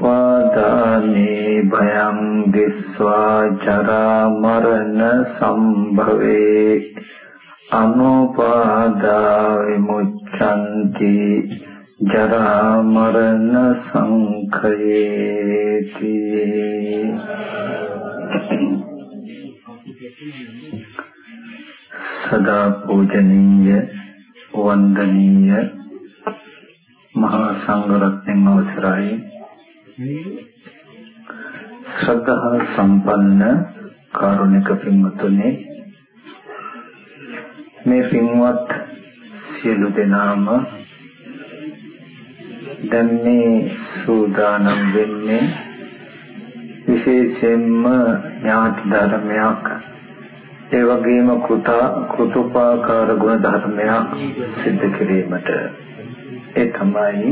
උපාදානේ භයං දිස්වා ජරා මරණ සම්භවේ අනුපාදා විමුච්ඡanti ජරා මරණ සංඛයේති. සදා පූජනීය වන්දනීය මහා සංඝරත්නයන් අවසරයි. ශ්‍රද්ධා සම්පන්න කාරුණික පින්වතුනි මේ පින්වත් සියලු දෙනාම දැන් මේ සූදානම් වෙන්නේ විශේෂයෙන්ම ඥාති ධර්මයක් ඒ වගේම කෘතා කෘතුපාකාර ගුණ ධර්මයක් සිද්ධ කිරීමට. ඒ තමයි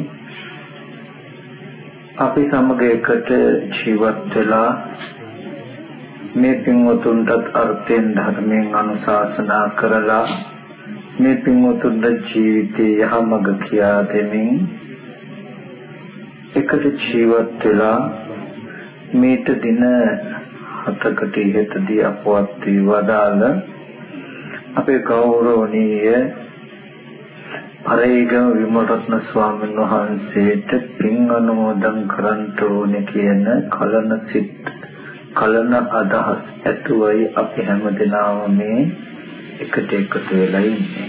අපි සමග එකට ජීවත් වෙලා මේ පින්වතුන්ට අර්ථයෙන් ධර්මයෙන් අනුශාසනා කරලා මේ පින්වතුන්ගේ ජීවිතයේ යහමඟ කියා දෙමින් එකට ජීවත් වෙලා මේට දින හතකට ඉහතදී අපවත් වී වදාළ අපේ ගෞරවනීය අරේගම විමලරත්න ස්වාමීන් වහන්සේට පින් අනුමෝදන් කරන්ට ඕනේ කියන කලන සිත් කලන අදහස් ඇතුවයි අපි හැමදෙනාම මේ එකට එකතු වෙලා ඉන්නේ.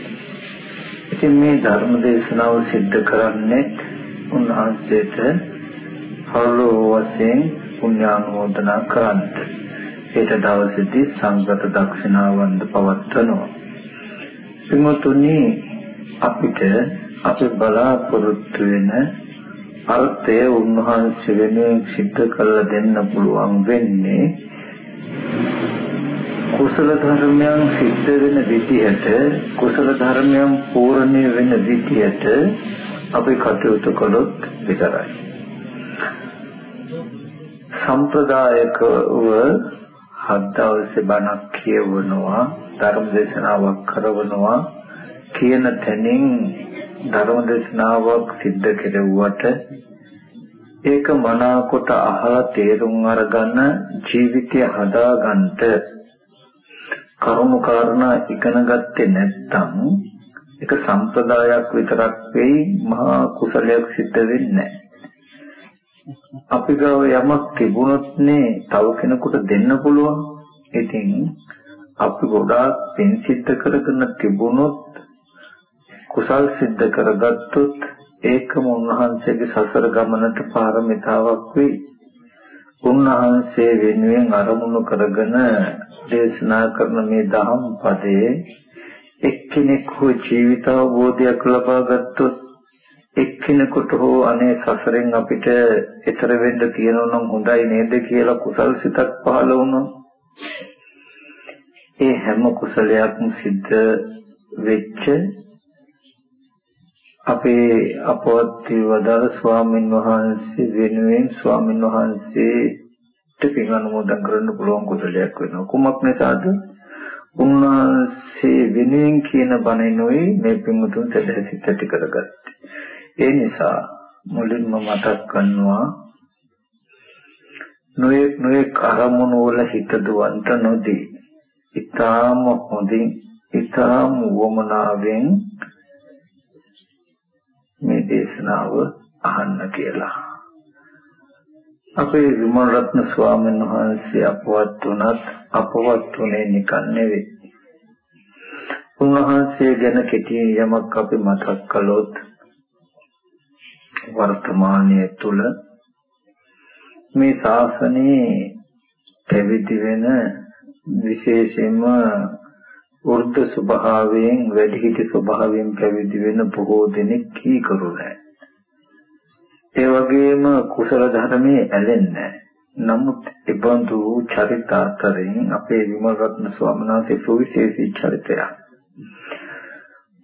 ඉතින් මේ ධර්ම දේශනාව සිද්ධ කරන්නේ උන්වහන්සේට පරලෝ වශයෙන් පුණ්‍යානුමෝදනා කරන්ට. ඒට දවසේදී සංගත දක්ෂිනාවන්ද පවත්වනවා. පින්වතුනි අපිට අපි බලාපොරොත්තු වෙන අර්ථය උන්වහන්සේ වෙනුවෙන් සිද්ධ කරලා දෙන්න පුළුවන් වෙන්නේ කුසල ධර්මයන් සිද්ධ වෙන විදිහට කුසල ධර්මයන් පූර්ණේ වෙන විදිහට අපි කටයුතු කළොත් විතරයි. සම්ප්‍රදායකව හත් දවසේ බණක් කියවනවා ධර්ම දේශනාවක් කරනවා කියන තැනින් ධර්ම දේශනාවක් සිද්ධ කෙරුවට ඒක මනාකොට අහලා තේරුම් අරගන්න ජීවිතය හදාගන්නට කරුණු කාරණා ඉගෙන ගත්තේ නැත්නම් ඒක සම්ප්‍රදායක් විතරක් වෙයි මහා කුසලයක් සිද්ධ වෙන්නේ අපි ගාව යමක් තිබුණොත් නේ තව කෙනෙකුට දෙන්න පුළුවන්. ඉතින් අපි ගොඩාක් පින් සිද්ධ කරගෙන තිබුණොත් කුසල් සිද්ධ කරගත්තොත් ඒකම උන්වහන්සේගේ සසර ගමනට පාරමිතාවක් වෙයි. උන්වහන්සේ වෙනුවෙන් අරමුණු කරගෙන දේශනා කරන මේ දහම් පදයේ එක්කෙනෙක් හෝ ජීවිත අවබෝධයක් ලබා ගත්තොත් එක්කෙනෙකුට හෝ අනේ සසරෙන් අපිට ඈතර වෙන්න තියෙනවා නම් හොඳයි නේද කියලා කුසල් සිතක් පහළ වුණා. ඒ හැම කුසලයක්ම සිද්ධ වෙච්ච අපේ අපවත් වදාළ ස්වාමීන් වහන්සේ වෙනුවෙන් ස්වාමීන් වහන්සේට පින් අනුමෝදන් කරන්න පුළුවන් කුසලයක් වෙනවා. කුමක් නිසාද? උන්වහන්සේ වෙනුවෙන් කියන බණිනුයි මේ පින්මුතුන් සැදැසිත ඇති කරගත්තේ. ඒ නිසා මුලින්ම මතක් කරනවා නොයෙක් නොයෙක් අරමුණු වල හිත දුවන්ට නොදී ඊටාම හොඳින් ඊටාම වමනාවෙන් මේ දේශනාව අහන්න කියලා. අපේ විමල රත්න ස්වාමීන් වහන්සේ අපවත් වුණත් අපවත් වුණේ නිකන් නෙවෙයි. උන්වහන්සේ ගැන කෙටියෙන් යමක් අපි මතක් කළොත් වර්තමානයේ තුල මේ ශාසනයේ පැවිදි වෙන විශේෂයෙන්ම වෘද්ධ ස්වභාවයෙන් වැඩිහිටි ස්වභාවයෙන් පැවිදි වෙන බොහෝ දෙනෙක් කීකරු නැහැ. ඒ වගේම කුසල ධර්මයේ ඇලෙන්නේ නමුත් ඒබඳු චරිත අතරින් අපේ විමල රත්න ස්වාමීන් වහන්සේ සුවිශේෂී චරිතයක්.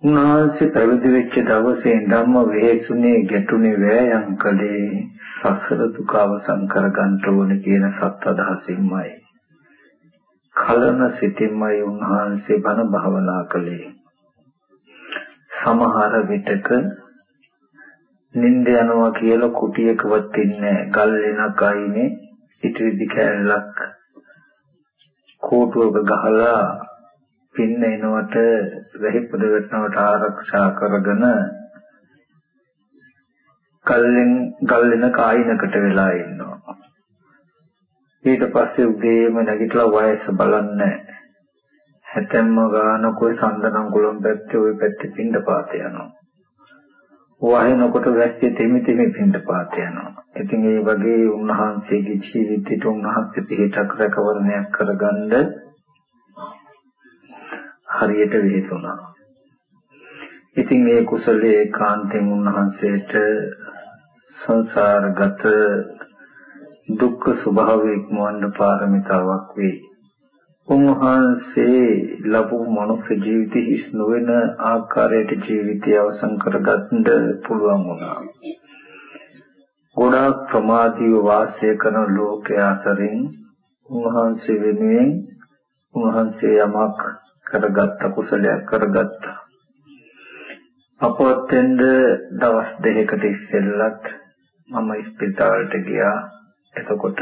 උන්වහන්සේ පැවිදි වෙච්ච දවසේ ඉඳන්ම වෙහෙසුනේ ගැටුනේ වෑයම් කළේ සසර දුක අවසන් කරගන්න ඕන කියන සත් අදහසින්මයි. කලන සිතින්මයි උන්වහන්සේ බණ භාවනා කළේ. සමහර විටක නිින්ද යනවා කියලා කුටියකවත් ඉන්නේ ගල් වෙනක් අයිනේ ඉතිරිදි කැලලක් කෝටුවක ගහලා පින්න එනවට වැහිපොද වෙටනවට ආරක්ෂා කරගෙන කල්ලෙන් ගල් වෙන කායිනකට වෙලා ඉන්නවා ඊට පස්සේ උදේම නැගිටලා වයස බලන්නේ හැතැම්ම ගාන કોઈ සඳනන් කුලම් පැත්තේ ওই පැත්තේ පින්ඩ පාත යනවා වහිනකොට වැස්සේ තෙමි තෙමි පින්ඩ පාත යනවා. ඉතින් ඒ වගේ උන්වහන්සේගේ ජීවිතේට උන්වහන්සේ පිටක් රැකවරණයක් කරගන්න හරියට වෙහෙසුණා. ඉතින් මේ කුසලයේ කාන්තෙන් උන්වහන්සේට සංසාරගත දුක්ඛ ස්වභාවය ඉක්මවන්න පාරමිතාවක් වේ. උන්වහන්සේ ලැබු මනුස්ස ජීවිතය හිස් නොවන ආකාරයට ජීවිතය අවසන් කරගන්න පුළුවන් වුණා. ගොඩාක් ප්‍රමාදීව වාසය කරන ලෝකයේ අතරින් උන්වහන්සේ වෙනුවෙන් උන්වහන්සේ යමක් කරගත්ත කුසලයක් කරගත්තා. අපොත්තෙන්ද දවස් දෙකකට ඉස්සෙල්ලත් මම ස්පිතාලට ගියා. එතකොට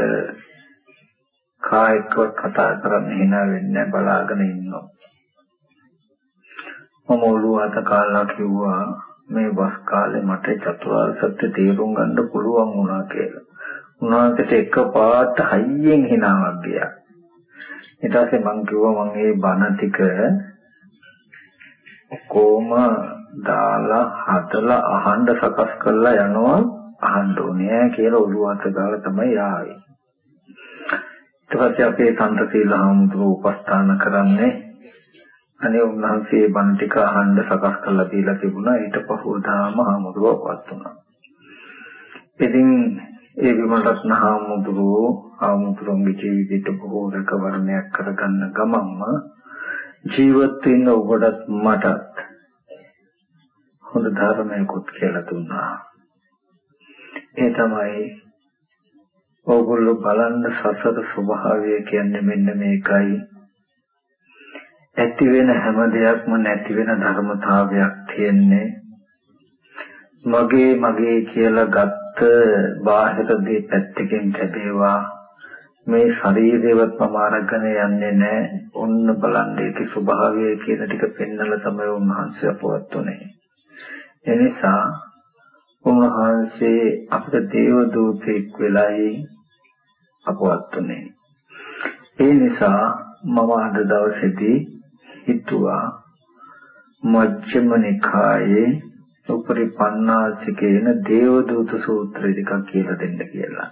කායිකව කතා කරන්න hina වෙන්නේ බලාගෙන ඉන්නවා. මම ඔළුව අත කාලා කිව්වා මේ වස් කාලේ මට චතුරාර්ය සත්‍ය තේරුම් ගන්න පුළුවන් වුණා කියලා. උන්වහන්සේට එකපාරට හයියෙන් hinaවක් ගියා. ඊට පස්සේ මං කිව්වා මං මේ බණ ටික කොහොම දාලා හදලා අහන්න සකස් කරලා යනවා අහන්න ඕනේ කියලා ඔළුව අත දාලා තමයි ආවේ. ඊට පස්සේ අපේ සම්ත සීල හාමුදුරුවෝ උපස්ථාන කරන්නේ අනේ උන්වහන්සේ බණ ටික අහන්න සකස් කරලා දීලා තිබුණා ඊට පහුවදාම හාමුදුරුවෝ පත් වුණා. ඉතින් ඒ විමලරත්න හාමුදුරුවෝ හාමුදුරුවන්ගේ ජීවිතයට බොහෝ රැකවරණයක් කරගන්න ගමන්ම ජීවත් වෙන්න ඔබටත් මටත් හොඳ ධර්මයකට කියලා දුන්නා. ඒ තමයි ඕගොල්ලෝ බලන්න සසර ස්වභාවය කියන්නේ මෙන්න මේකයි. ඇති වෙන හැම දෙයක්ම නැති වෙන ධර්මතාවයක් තියෙන්නේ. මගේ මගේ කියලා ගත්ත බාහිර දේ පැත්තකින් ලැබේවා. මේ ශරීරයවත් මම අරගෙන යන්නේ නැහැ. ඔන්න බලන්න ඒකේ ස්වභාවය කියන ටික පෙන්වලා තමයි උන්වහන්සේ අපවත් උනේ. එනිසා උන්වහන්සේ අපිට දේව දූතෙක් වෙලයි අපවත් උනේ. ඒ නිසා මම අද දවසේදී හිතුවා මජ්ක්‍ධිම නිකායේ උපරිපන්නාසිකේන දේවදූත සූත්‍රය ටිකක් කියලා දෙන්න කියලා.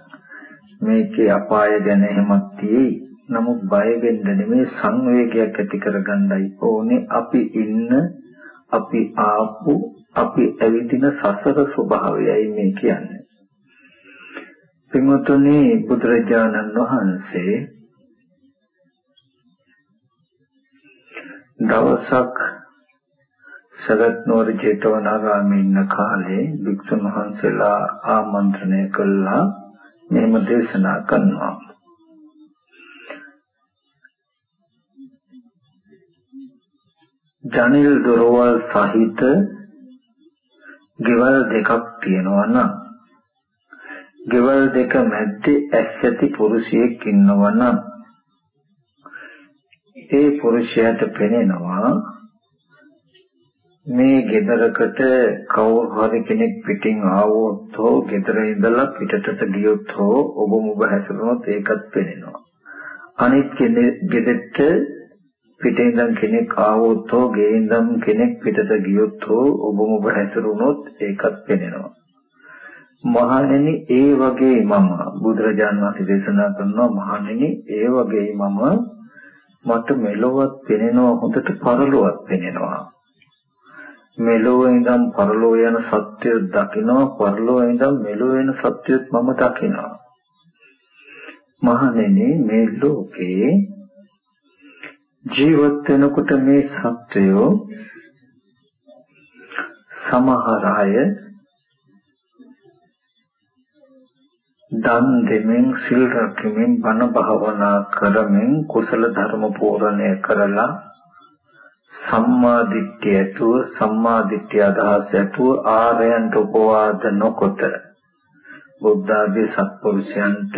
මේකේ අපාය ගැන එහෙමත් තියෙයි. නමුත් බය වෙන්න නෙමෙයි සංවේගයක් ඇති කරගන්නයි ඕනේ අපි ඉන්න අපි ආපු අපි ඇවිදින සසර ස්වභාවයයි මේ කියන්නේ. පින්වතුනි බුදුරජාණන් වහන්සේ දවසක් සගත් නුවර ජේතවනාරාමේ ඉන්න කාලේ භික්ෂුන් වහන්සේලා ආමන්ත්‍රණය කළා මෙහෙම දේශනා කරනවා ජනිල් දොරවල් සහිත ගෙවල් දෙකක් තියෙනවා නම් ගෙවල් දෙක මැද්දේ ඇස් ඇති පුරුෂයෙක් ඉන්නවා නම් ඒ පුරුෂයාට පෙනෙනවා මේ ගෙදරකට කවුරු හරි කෙනෙක් පිටින් ආවොත් හෝ ගෙදර ඉඳලා පිටතට ගියොත් හෝ ඔබ මුබ හැසිරුණොත් ඒකත් පෙනෙනවා. අනිත් කෙනෙක් ගෙදරට පිටින් ඉඳන් කෙනෙක් ආවොත් හෝ ගේ ඉඳන් කෙනෙක් පිටත ගියොත් හෝ ඔබ මුබ හැසිරුණොත් ඒකත් පෙනෙනවා. මහණෙනි ඒ වගේ මම බුදුරජාණන් වහන්සේ දේශනා කරනවා මහණෙනි ඒ වගේ මම මට මෙලොවත් පෙනෙනවා හොඳට පරලොවත් පෙනෙනවා. මෙලොව ඉඳන් පරලොව යන සත්‍ය දකිනවා පරලොව ඉඳන් මෙලොව වෙන සත්‍යත් මම දකිනවා. මහණෙනි මේ ලෝකේ ජීවත් වෙනකොට මේ සත්වයෝ සමහර අය දන් දෙමින් සිල් රැකමින් බණ භාවනා කරමින් කුසල ධර්ම පූර්ණය කරලා සම්මා දිට්ඨිය ඇතුව සම්මා දිට්ඨිය අදහස් ඇතුව ආර්යයන්ට උපවාද නොකොට බුද්ධ ආදී සත්පුරුෂයන්ට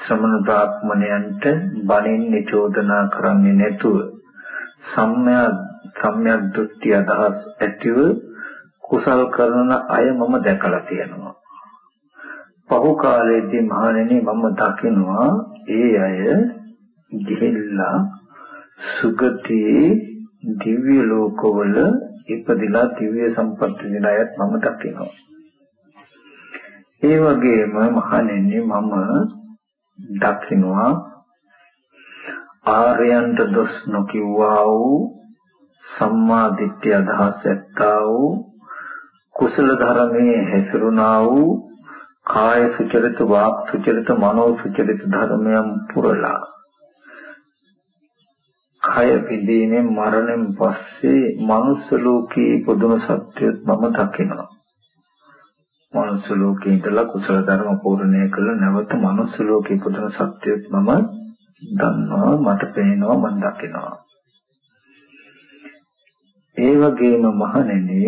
ශ්‍රමණ බ්‍රාහ්මණයන්ට බණින් නිචෝදනා කරන්නේ නැතුව සම්‍යක් සම්‍යක් දෘෂ්ටි අදහස් ඇතිව කුසල් කරන අය මම දැකලා තියෙනවා. පහු කාලයේදී මහණෙනි මම දකිනවා ඒ අය ගිහිල්ලා සුගතියේ දිව්‍ය ලෝකවල ඉපදිලා දිව්‍ය සම්පත් විඳින අයත් මම දකිනවා. ඒ වගේම මහණෙනි මම දකින්නවා. ආර්යයන්ට දොස් නොකියවා වූ සම්මා දිට්ඨිය අදහස් ඇත්තා වූ කුසල ධර්මයේ හැසිරුණා වූ කාය සුචරිත වාක් සුචරිත මනෝ සුචරිත ධර්මයන් පුරලා කය පිළිදීමෙන් මරණයෙන් පස්සේ මනුස්ස ලෝකයේ පුදුම සත්‍යයක් මම දකිනවා. මනුස්ස ලෝකේ ඉඳලා කුසල ධර්ම පූර්ණය කළ නැවත මනුස්ස ලෝකේ පුදුම සත්‍යයක් මම දන්නවා මට පේනවා මම දකිනවා. ඒ වගේම මහණෙනි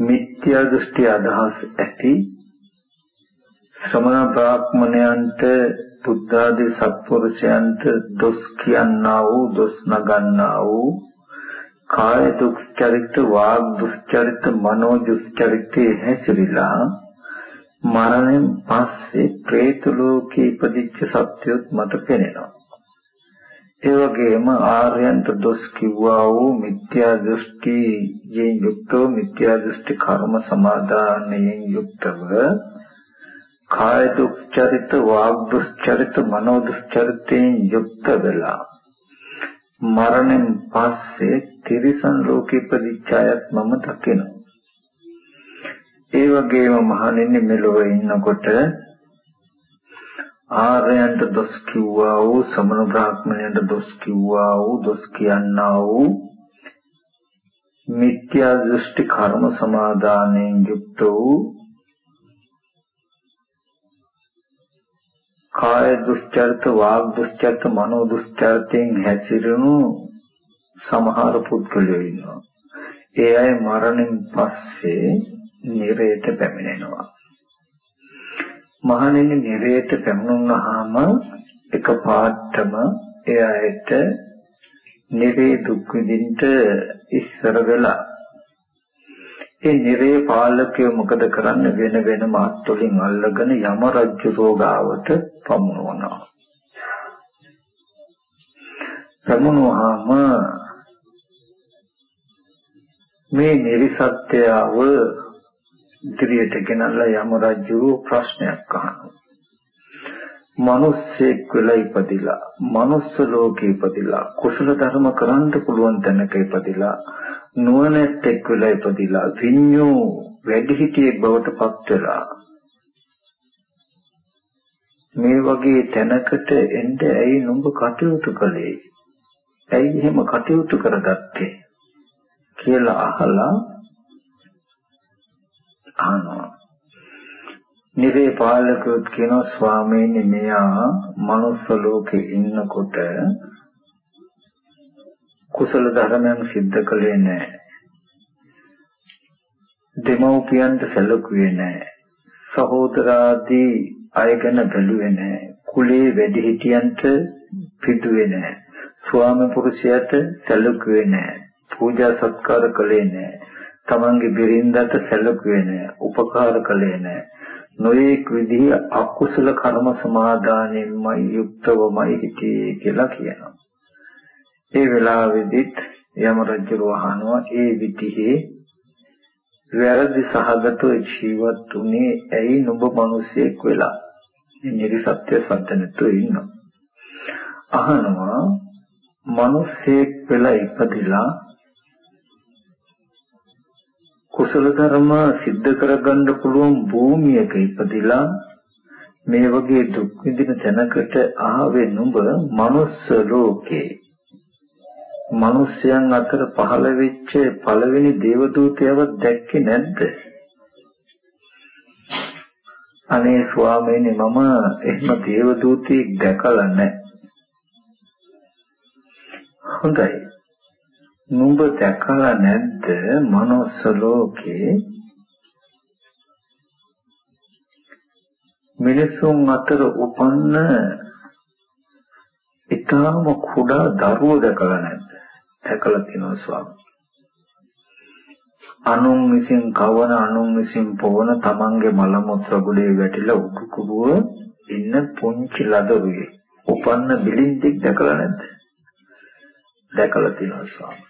මිත්‍යා දෘෂ්ටි අදහස් ඇති ශ්‍රමණ බ්‍රාහ්මණයන්ට බුද්ධ ආදී සත්පුරුෂයන්ට දොස් කියන්නා වූ දොස් නගන්නා වූ කාය දුක්චරිත වාග් දුක්චරිත මනෝ දුක්චරිතේ හැසිරීලා මරණයෙන් පස්සේ പ്രേත ලෝකේ ඉපදිච්ච සත්‍යොත් මට පෙනෙනවා. ඒ වගේම ආර්යයන්ට දොස් කිව්වා වූ මිත්‍යා දෘෂ්ටියෙන් යුක්තව මිත්‍යා දෘෂ්ටි කර්ම සමාදානයෙන් යුක්තව කාය දුක්චරිත වාග් දුක්චරිත මනෝ දුක්චරිතයෙන් යුක්ත වෙලා මරණයෙන් පස්සේ තිරිසන් ලෝකෙ ඉපදිච්ච අයත් මම දකිනවා. ඒ වගේම මහණෙනි මෙලොව ඉන්නකොට ආර්යයන්ට දොස් කිව්වා වූ සමන බ්‍රාහ්මණයන්ට දොස් කිව්වා වූ දොස් කියන්නා වූ මිත්‍යා දෘෂ්ටි කර්ම සමාදානයෙන් යුක්ත වූ කාය දුස්චරිත වාග් දුස්චරිත මනෝ දුස්චරිතෙන් හැසිරුණු සමහර පුද්ගලයෝ ඉන්නවා. ඒ අය මරණයෙන් පස්සේ නිරේත පැමිණෙනවා. මහණෙනි නිරේත පැමුණුනහම එක පාටම එයාට නිරේ දුක් විඳින්න ඉස්සර වෙලා ඒ නිරේ පාලකයෝ මොකද කරන්නේ වෙන වෙන මාත් වලින් අල්ලගෙන යම රජ්‍ය රෝගාවට පමුණවනවා. පමුණුවාම මේ නිරිසත්‍යව ඉදිරියට ගෙනල්ලා යම රජු ප්‍රශ්නයක් අහනවා. මිනිස්සෙක් වෙලා ඉපදිලා, මනුස්ස ලෝකේ ඉපදිලා, කුසල ධර්ම කරන්න පුළුවන් තැනක ඉපදිලා, නුවණැත්තෙක් වෙලා ඉපදිලා, විඤ්ඤෝ වැඩිහිටියෙක් බවට පත් වෙලා මේ වගේ තැනකට එන්න ඇයි නුඹ කටයුතු කළේ? ඇයි එහෙම කටයුතු කරගත්තේ? කියලා අහලා අහනවා. නිරේ පාලකයොත් කියනවා ස්වාමීනි මෙයා මනුස්ස ලෝකේ ඉන්නකොට කුසල ධර්මයන් සිද්ධ කළේ නැහැ. දෙමව්පියන්ට සැලකුවේ නැහැ. සහෝදරාදී අය ගැන බැලුවේ නැහැ. කුලේ වැඩිහිටියන්ට පිටුවේ නැහැ. ස්වාමි පුරුෂයාට සැලකුවේ නැහැ. පූජා සත්කාර කළේ නැහැ. තමන්ගේ බිරින්දට සැලකුවේ නැහැ. උපකාර කළේ නැහැ. නොඑක් විදිහ අකුසල කර්ම සමාදානෙන්මයි යුක්තවමයි හිටියේ කියලා කියනවා. ඒ වෙලාවෙදිත් යම රජු වහනවා ඒ විදිහේ වැරදි සහගතව ජීවත් උනේ ඇයි නුඹ මිනිසෙක් වෙලා? මේ නිර්සත්‍ය සත්‍යනතු ඉන්නවා. අහනවා මිනිසෙක් වෙලා ඉපදිලා කුසල ධර්ම સિદ્ધ කරගන්න පුළුවන් භූමියක ඉපදිලා මේ වගේ දුක් විඳින තැනකට ආවේ නුඹ මනුස්ස ලෝකේ මිනිස්යන් අතර පහළ වෙච්ච පළවෙනි දේවදූතයව දැක්කේ නැද්ද? අනේ ස්වාමීනි මම එහෙම දේවදූතයෙක් දැකලා නැහැ. හොඳයි. නුඹ දැකලා නැද්ද මනුස්ස ලෝකේ මිනිසුන් අතර උපන්න ඊටාම කුඩා දරුවෝ දැකලා නැද්ද? දැකලා තියෙනවා ස්වාමී. අනුන් විසින් කවන අනුන් විසින් පොවන තමන්ගේ මල මුත්‍ර ගුලේ වැටිලා උඩු කුබුව ඉන්න පුංචි ලදරුවේ උපන්න බිලින්දෙක් දැකලා නැද්ද? දැකලා තියෙනවා ස්වාමී.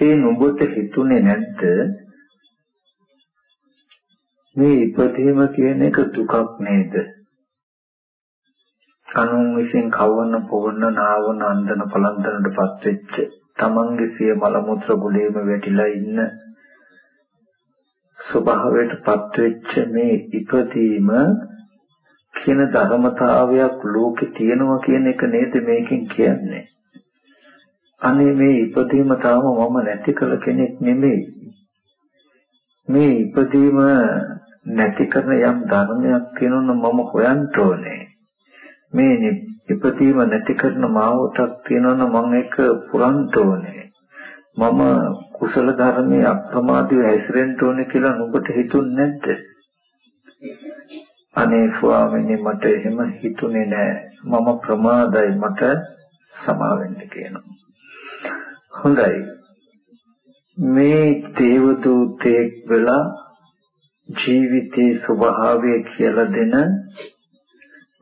ඒ නුඹට හිතුනේ නැද්ද මේ ඉපදීම කියන එක දුකක් නේද? අනුන් විසින් කවන පොවන නාවන අන්දන පලන්තනටපත් වෙච්ච තමන්ගේ සිය මල මුත්‍ර ගුලේම වැටිලා ඉන්න ස්වභාවයටපත් වෙච්ච මේ ඉපදීම කියන ධර්මතාවයක් ලෝකේ තියෙනවා කියන එක නේද මේකෙන් කියන්නේ. අනේ මේ ඉපදීම තාම මම නැති කළ කෙනෙක් නෙමෙයි. මේ ඉපදීම නැති කරන යම් ධර්මයක් තියෙනවා මම හොයන්න ඕනේ. මේ ඉපදීම නැති කරන මාවතක් තියෙනවා මම ඒක පුරන්න ඕනේ. මම කුසල ධර්මයේ අප්‍රමාදීව හැසිරෙන්න ඕනේ කියලා නුඹට හිතුන්නේ නැද්ද? අනේ ස්වාමීනි මට එහෙම හිතුනේ නෑ. මම ප්‍රමාදයි මට සමාවෙන්න කියනවා. හොඳයි. මේ දේවදූතෙක් වෙලා ජීවිතේ ස්වභාවය කියලා දෙන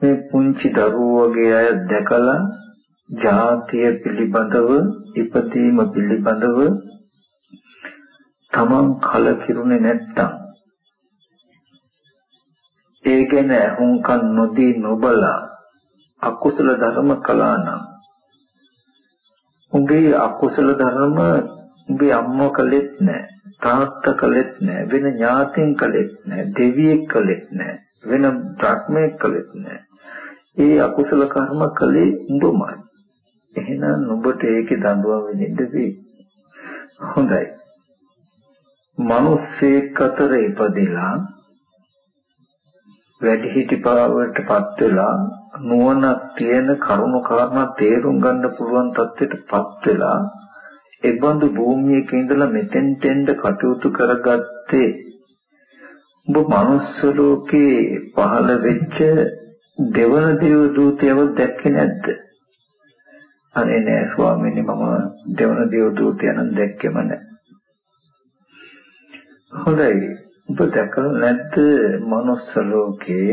මේ පුංචි දරුවෝ වගේ අය දැකලා ජාතිය පිළිබඳව ඉපදීම පිළිබඳව තමන් කලකිරුනේ නැත්තම් ඒ ගැන අහුම්කන් නොදී නොබලා අකුසල ධර්ම කළා නම් උඹේ අකුසල ධර්ම උඹේ අම්මා කළෙත් නැහැ තාත්තා කළෙත් නැහැ වෙන ඥාතීන් කළෙත් නැහැ දෙවියෙක් කළෙත් නැහැ වෙන බ්‍රහ්මයෙක් කළෙත් නැහැ ඒ අකුසල කර්ම කළේ උඹමයි එහෙනම් නුඹට ඒකේ දඬුවම් වෙන්න වෙයි හොඳයි. මිනිස්සෙක් අතර ඉපදිලා වැඩිහිටි පාවටපත් වෙලා නුවණක් තියෙන කරුණු කාරණා තේරුම් ගන්න පුළුවන් තත්ත්වයටපත් වෙලා එබඳු භූමියක ඉඳලා මෙතෙන්ට එන්න කටයුතු කරගත්තේ ඔබ මනුස්ස ලෝකේ පහළ වෙච්ච දෙවන දේව දූතයව දැක්කේ නැද්ද? අනේ නෑ ස්වාමීනි මම දෙවන දේව දූතයන් දැක්කෙම නෑ. හොඳයි. ඔබ දැකලා නැද්ද මනුස්ස ලෝකේ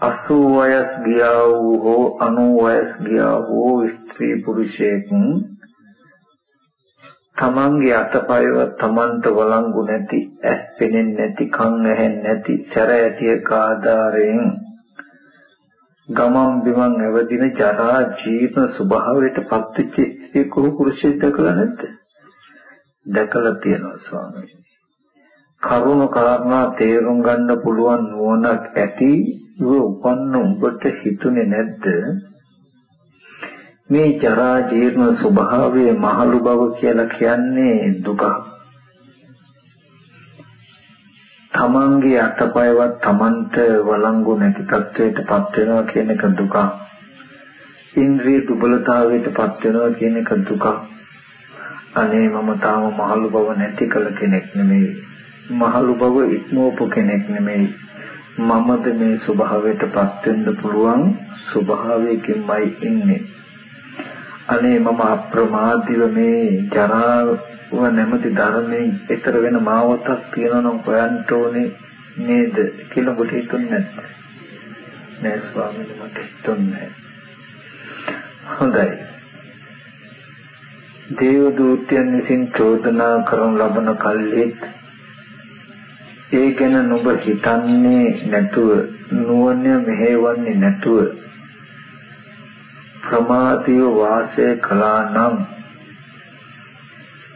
80 වයස් ගියා වූ හෝ 90 වයස් ගියා වූ ස්ත්‍රී පුරුෂයෙක් තමන්ගේ අතපයව තමන්ට වළංගු නැති ඇස් පෙනෙන්නේ නැති කන් ඇහෙන්නේ නැති සැර ඇටියක ආධාරයෙන් ගමම් බිමන් එවදින ජරා ජීවන ස්වභාවයට පත්වෙච්ච ස්ත්‍රී පුරුෂයෙක් දැකලා නැද්ද? දැකලා තියෙනවා ස්වාමීනි. කරුණ කාරණා තේරුම් ගන්න පුළුවන් නුවණක් ඇති ඉව උපන්න උඹට හිතුනේ නැද්ද මේ ජරා ජීර්ණ ස්වභාවයේ මහලු බව කියලා කියන්නේ දුක. තමන්ගේ අතපයවත් තමන්ට වළංගු නැති තත්වයටපත් වෙනවා කියන එක දුක. ඉන්ද්‍රිය දුබලතාවයටපත් වෙනවා කියන එක දුක. අනේ මම තාම මහලු බව නැති කළ කෙනෙක් නෙමෙයි. මහලු බව ඉක්මවපු කෙනෙක් නෙමෙයි. මමද මේ ස්වභාවයටපත් වෙන්න පුළුවන් ස්වභාවයකින්මයි ඉන්නේ. අනේ මම අප්‍රමාදීව මේ ජරාව නැමැති ධර්මයෙන් ඈතර වෙන මාවතක් තියෙනවා නම් හොයන්න ඕනේ නේද කියලා ඔබට හිතුන්නේ නැත්නම් නෑ ස්වාමීනි මට හිතුන්නේ හොඳයි. දේව දූතයන් විසින් චෝදනා කරන ලබන කල්ලිත් ඒ ගැන නුඹ හිතන්නේ නැතුව නුවණ මෙහෙවන්නේ නැතුව ප්‍රමාදීව වාසය කළා නම්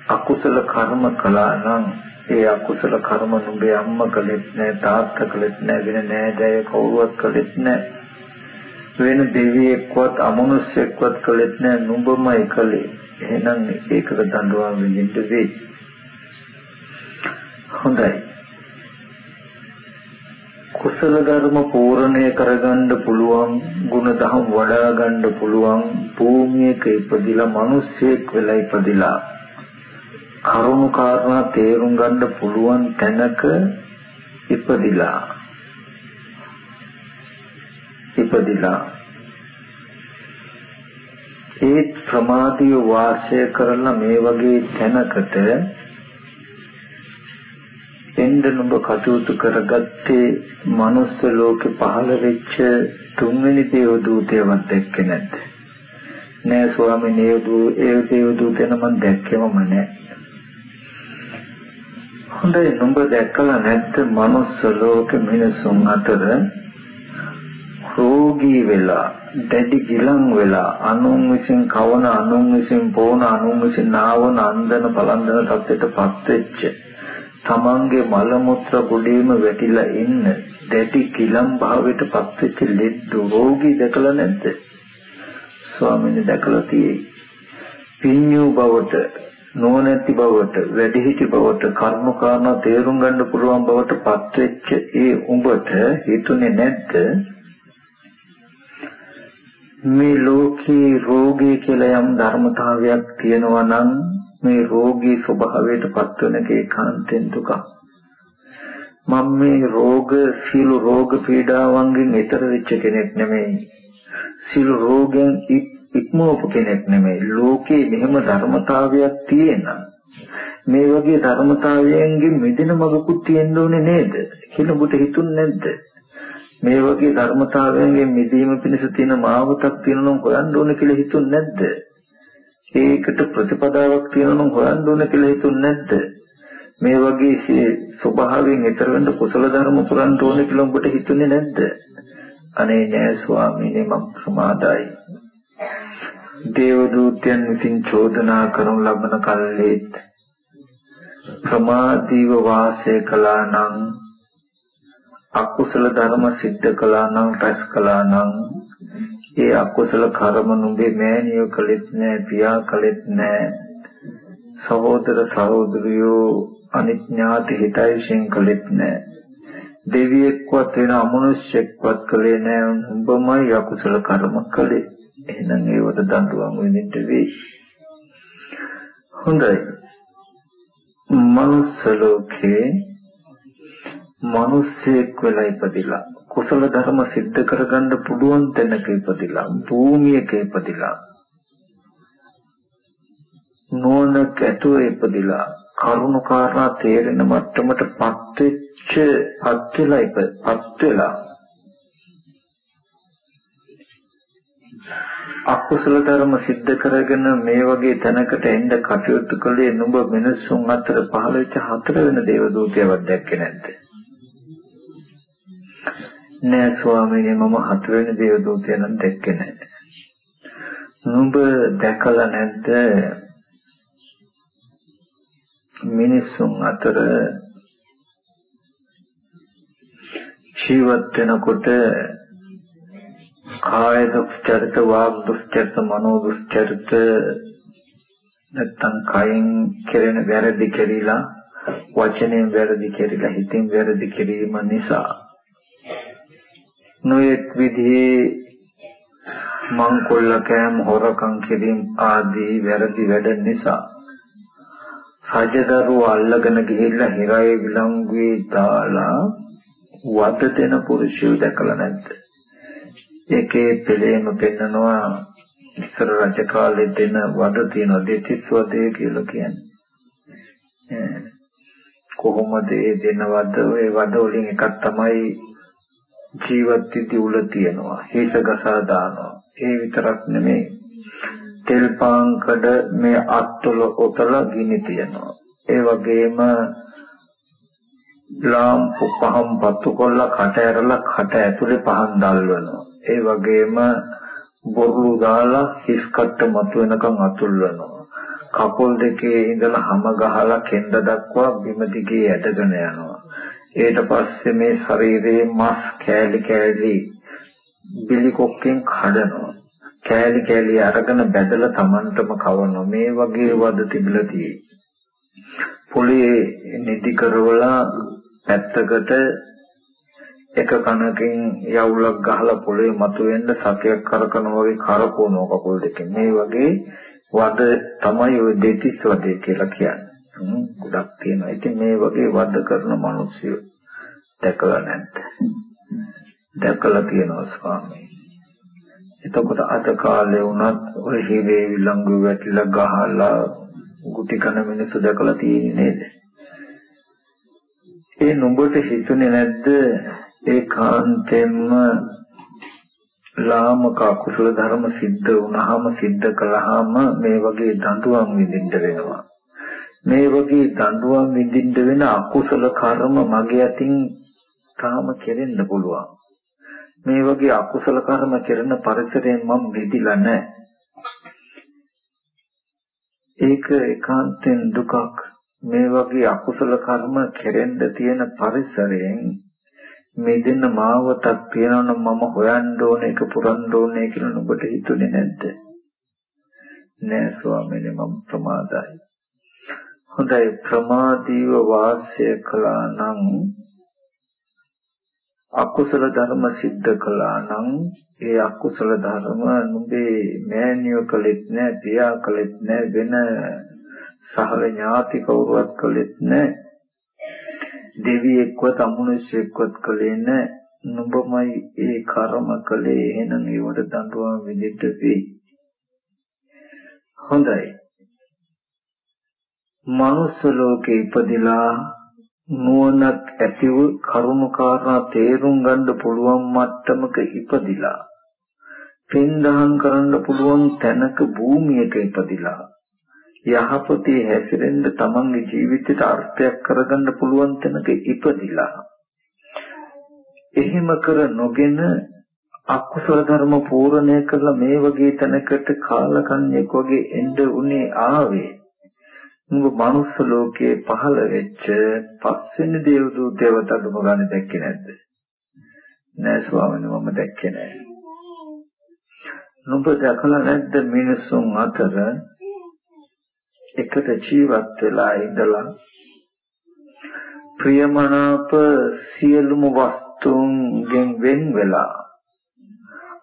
අකුසල කර්ම කළා නම් ඒ අකුසල කර්ම නුඹේ අම්මා කළෙත් නැහැ තාත්තා කළෙත් නැහැ වෙන නෑදෑය කවුරුවත් කළෙත් නැහැ වෙන දෙවියෙක්වත් අමනුෂ්‍යෙක්වත් කළෙත් නැහැ නුඹමයි කළේ. එහෙනම් ඒකට දඬුවම් විඳින්න වෙයි හොඳයි. කුසල ධර්ම පූර්ණය කරගන්න පුළුවන් ගුණ දහම් වඩා ගන්න පුළුවන් භූමියක ඉපදිලා මිනිස්සෙක් වෙලා ඉපදිලා. කරුණු කාරණා තේරුම් ගන්න පුළුවන් තැනක ඉපදිලා. ඉපදිලා. ඒ ප්‍රමාදීය වාසය කරලා මේ වගේ තැනකට එන්න නුඹ කටයුතු කරගත්තේ මනුස්ස ලෝකේ පහළ වෙච්ච තුන්වෙනි දේව දූතයවත් දැක්කේ නැද්ද? නෑ ස්වාමීනි ඒ දූ ඒ දේව දූතයන මම දැක්කෙමම නෑ. හොඳයි නුඹ දැක්කලා නැද්ද මනුස්ස ලෝකෙ මිනිසුන් අතර රෝගී වෙලා දැඩි ගිලන් වෙලා අනුන් විසින් කවන අනුන් විසින් පෝන අනුන් විසින් නාවන අන්දන බලන්දන තත්ත්වයටපත් වෙච්ච තමන්ගේ මල මුත්‍ර කුඩේම වැටිලා ඉන්න දැටි කිලම් භාවයට පත්වෙච්ච ලෙඩ රෝගී දැකලා නැද්ද? ස්වාමීන් දැකලා තියෙයි. පිඤ්ඤු බවට නොනැති බවට වැඩිහිටි බවට කර්ම කාරණා තේරුම් ගන්න පුළුවන් බවට පත්වෙච්ච ඒ උඹට හිතුනේ නැද්ද? මේ ලෝකේ රෝගී කියලා යම් ධර්මතාවයක් තියෙනවා නම් මේ රෝගී ස්වභාවයට පත්වන ඒකාන්තෙන් දුක. මම මේ රෝග සීල රෝග පීඩාවන්ගෙන් ඈතර වෙච්ච කෙනෙක් නෙමෙයි. සීල රෝගයන් ඉක්මවපු කෙනෙක් නෙමෙයි. ලෝකේ මෙහෙම ධර්මතාවයක් තියෙනවා. මේ වගේ ධර්මතාවයන්ගෙන් මිදෙන මගකුත් තියෙන්න ඕනේ නේද? කියලා ඔබට හිතුන්නේ නැද්ද? මේ වගේ ධර්මතාවයන්ගෙන් මිදීම පිණිස තියෙන මාවතක් තියෙනවා නම් හොයන්න ඕනේ කියලා හිතුන්නේ නැද්ද? ඒකට ප්‍රතිපදාවක් තියෙනවා නම් හොයන්න ඕන කියලා හිතුන්නේ නැද්ද? මේ වගේ ස්වභාවයෙන් ඈතර වෙන්න කුසල ධර්ම පුරන්න ඕන කියලා ඔබට හිතුනේ නැද්ද? අනේ නෑ ස්වාමීනි මම ප්‍රමාදයි. දේව දූතයන් විසින් චෝදනා කරනු ලබන කල්ලිත් ප්‍රමාදීව වාසය කළා නම් අකුසල ධර්ම සිද්ධ කළා නම් රැස් කළා නම් ඒ අකුසල කර්ම නුඹේ මෑණියෝ කළෙත් නෑ පියා කළෙත් නෑ. සහෝදර සහෝදරියෝ අනිඥාති හිතයිසින් කළෙත් නෑ. දෙවියෙක්වත් වෙන අමනුෂ්‍යෙක්වත් කළේ නෑ. උඹමයි අකුසල කර්ම කළේ. එහෙනම් ඒවට දඬුවම් වෙන්න වෙයි. හොඳයි. මනුස්ස ලෝකේ මිනිස්සෙක් වෙලා ඉපදිලා කුසල ධර්ම સિદ્ધ කරගන්න පුළුවන් තැනක ඉපදිලා භූමියක ඉපදිලා නෝන කැටුව ඉපදිලා කරුණු කාරණා තේරෙන මට්ටමට පත් වෙච්ච පත් වෙලා පත් වෙලා අකුසල ධර්ම સિદ્ધ කරගෙන මේ වගේ තැනකට එන්න කටයුතු කළේ නුඹ මිනිසුන් අතර පහළ වෙච්ච හතර වෙන දේව දූතයවත් දැක්කේ නැද්ද? නෑ ස්වාමීනි මම හතරවෙනි දේව දූතයන් දැක්කේ නෑ. නුඹ දැකලා නැද්ද මිනිසුන් අතර ජීවත් වෙනකොට කාය දුස්චරිත වාග් දුස්චරිත මනෝ දුස්චරිත නැත්තම් කයින් කෙරෙන වැරදි කෙරීලා වචනෙන් වැරදි කෙරීලා හිතින් වැරදි කිරීම නිසා නොයෙක් විදිහේ මංකොල්ල කෑම හොරකම් කිරීම ආදී වැරදි වැඩ නිසා රජදරුව අල්ලගෙන ගිහිල්ලා හිරේ විලංගුවේ දාලා වද දෙන පුරුෂයෝ දැකලා නැද්ද? ඒකේ පිළේම පෙන්නනවා ඉස්සර රජ කාලේ දෙන වද තියෙන දෙතිස් වදේ කියලා කියන්නේ. කොහොමද ඒ දෙන වද ඒ වද වලින් එකක් තමයි ජීවත් වෙති උල තියනවා හේස ගසා දානවා. ඒ විතරක් නෙමෙයි. තෙල් පාංකඩ මේ අත්වල ඔතලා ගිනි තියනවා. ඒ වගේම ලාම්පු පහම් පත්තු කොල්ල කට ඇරලා කට ඇතුලේ පහන් දැල්වනවා. ඒ වගේම බොරු දාලා හිස් කට්ට මතු වෙනකන් අතුල්වනවා කකුල් දෙකේ ඉඳලා හැම ගහලා කෙන්ද දක්වා බිම දිගේ ඇදගෙන යනවා. ඊට පස්සේ මේ ශරීරයේ මස් කෑලි කෑලි බිලි කොක්කෙන් කඩනවා. කෑලි කෑලි අරගෙන බැදලා Tamanටම කවනවා. මේ වගේ වද තිබිලා තියෙයි. පොළේ නිදි කරවලා පැත්තකට එක කනකින් යවුලක් ගහලා පොළවේ මතුවෙන්න සතියක් කරකන වගේ කරකවනවා කකුල් දෙකෙන්. මේ වගේ වද තමයි ওই දෙතිස් වදේ කියලා කියන්නේ. ගොඩක් තියෙනවා. ඉතින් මේ වගේ වද කරන මිනිස්සු දැකලා නැද්ද? දැකලා තියෙනවා ස්වාමී. එතකොට අද කාලේ වුණත් ඔය හිරේ විලංගු වැටිලා ගහලා ගුටි කන මිනිස්සු දැකලා තියෙන්නේ නේද? ඒ නුඹට හිතුනේ නැද්ද ඒකාන්තයෙන්ම ලාමක අකුසල ධර්ම සිද්ධ වුණාම සිද්ධ කළාම මේ වගේ දඬුවම් විඳින්න වෙනවා. මේ වගේ දඬුවම් විඳින්න වෙන අකුසල කර්ම මගේ අතින් තාම කෙරෙන්න පුළුවන්. මේ වගේ අකුසල කර්ම කෙරෙන පරිසරයෙන් මම මිදිලා නැහැ. ඒක ඒකාන්තෙන් දුකක්. මේ වගේ අකුසල කර්ම කෙරෙන්න තියෙන පරිසරයෙන් මෙදෙන්න මාවතක් තියනවනම් මම හොයන්න ඕනේ ඒක පුරන්න ඕනේ කියලා නුඹට හිතුනේ නැද්ද? නෑ ස්වාමීනි මම ප්‍රමාදයි. හොඳයි. ප්‍රමාදීව වාසය කළා නම් අකුසල ධර්ම සිද්ධ කළා නම් ඒ අකුසල ධර්ම නුඹේ මෑණියෝ කළෙත් නෑ පියා කළෙත් නෑ වෙන සහල ඥාති කවුරුවත් කළෙත් නෑ. දෙවියෙක්වත් අමනුෂ්‍යෙක්වත් කළේ නෑ. නුඹමයි ඒ කර්ම කළේ. එහෙනම් ඒවට දඬුවම් විදිහට වෙයි. හොඳයි. මනුස්ස ලෝකේ ඉපදිලා නුවණක් ඇතිව කරුණු කාරණා තේරුම් ගන්න පුළුවන් මට්ටමක ඉපදිලා පින්දහම් කරන්න පුළුවන් තැනක භූමියක ඉපදිලා යහපතේ හැසිරෙන්න තමන්ගේ ජීවිතයට අර්ථයක් කරගන්න පුළුවන් තැනක ඉපදිලා. එහෙම කර නොගෙන අකුසල ධර්ම පූර්ණය කරලා මේ වගේ තැනකට කාලකන්ණියෙක් වගේ එන්න උනේ ආවේ. නුඹ මනුස්ස ලෝකයේ පහළ වෙච්ච පස්වෙනි දේව දූතයවත දුම ගන්න දැක්කේ නැද්ද? නෑ ස්වාමීනි මම දැක්කේ නෑ. නුඹ දැකලා නැද්ද මිනිසුන් අතර එකට ජීවත් වෙලා ඉඳලා ප්‍රියමනාප සියලුම වස්තුන්ගෙන් වෙන් වෙලා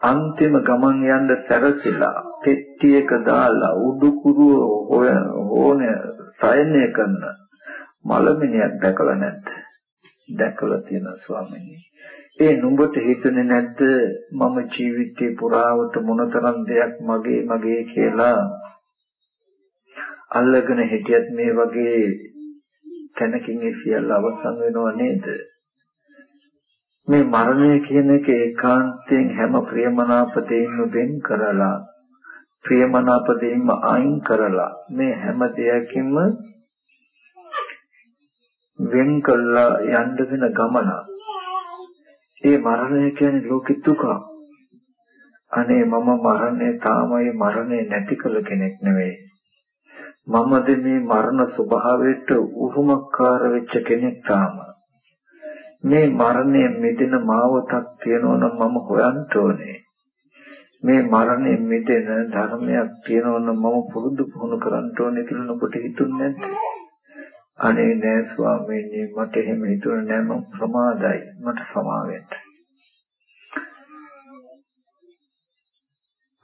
අන්තිම ගමන් යන්න සැරසිලා පෙට්ටියක දාලා උඩුකුරුව හොන සයනය කරන මලමිනියක් දැකලා නැද්ද? දැකලා තියෙනවා ස්වාමීනි. ඒ නුඹට හිතුනේ නැද්ද මම ජීවිතේ පුරාවට මොනතරම් දෙයක් මගේ මගේ කියලා අල්ලගෙන හිටියත් මේ වගේ තැනකින් ඒ සියල්ල අවසන් වෙනව නේද? මේ මරණය කියන එක ඒකාන්තයෙන් හැම ප්‍රියමනාප දෙයින්ම වෙන් කරලා ප්‍රියමනාප දෙයින්ම අයින් කරලා මේ හැම දෙයකින්ම වෙන් කළා යන්න වෙන ගමන. ඒ මරණය කියන්නේ ලෝකෙ දුක. අනේ මම මරණය තාමයි මරණය නැති කළ කෙනෙක් නෙවෙයි. මමද මේ මරණ ස්වභාවයට උරුමකාර වෙච්ච කෙනෙක් තාම. මේ මරණය මෙතන මාවතක් තියෙනවා නම් මම හොයන්න ඕනේ. මේ මරණය මෙතන ධර්මයක් තියෙනවා නම් මම පුරුදු පුහුණු කරන්න ඕනේ කියලා ඔබට හිතුන්නේ නැද්ද? අනේ නෑ ස්වාමීනි මට එහෙම හිතුනේ නෑ මම ප්‍රමාදයි මට සමා වෙන්න.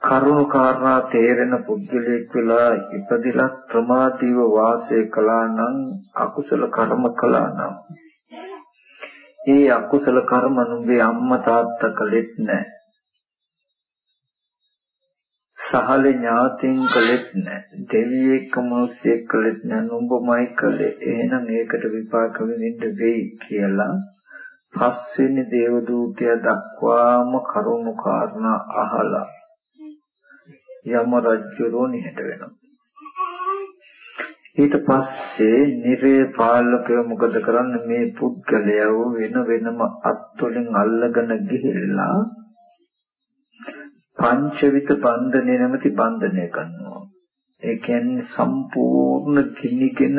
කරුණු කාරණා තේරෙන පුද්ගලයෙක් වෙලා ඉපදිලා ප්‍රමාදීව වාසය කළා නම් අකුසල කර්ම කළා නම් ඒ අකුසල කර්ම නුඹේ අම්මා තාත්තා කළෙත් නැහැ. සහල ඥාතින් කළෙත් නැහැ. දෙවියෙක් මොහොතේ කළෙත් නැහැ. නුඹමයි කළේ. එහෙනම් ඒකට විපාක විඳින්න වෙයි කියලා පස්වෙනි දේව දූතයා දක්වාම කරුණු කාරණා අහලා යම රජුරෝ නිහඬ වෙනවා. ඊට පස්සේ නිරේ පාලකය මොකද කරන්නේ මේ පුද්ගලයව වෙන වෙනම අත්වලින් අල්ලගෙන ගිහිල්ලා පංචවිත බන්ධනේ නැමැති බන්ධනය කරනවා ඒ කියන්නේ සම්පූර්ණ කිනිගෙන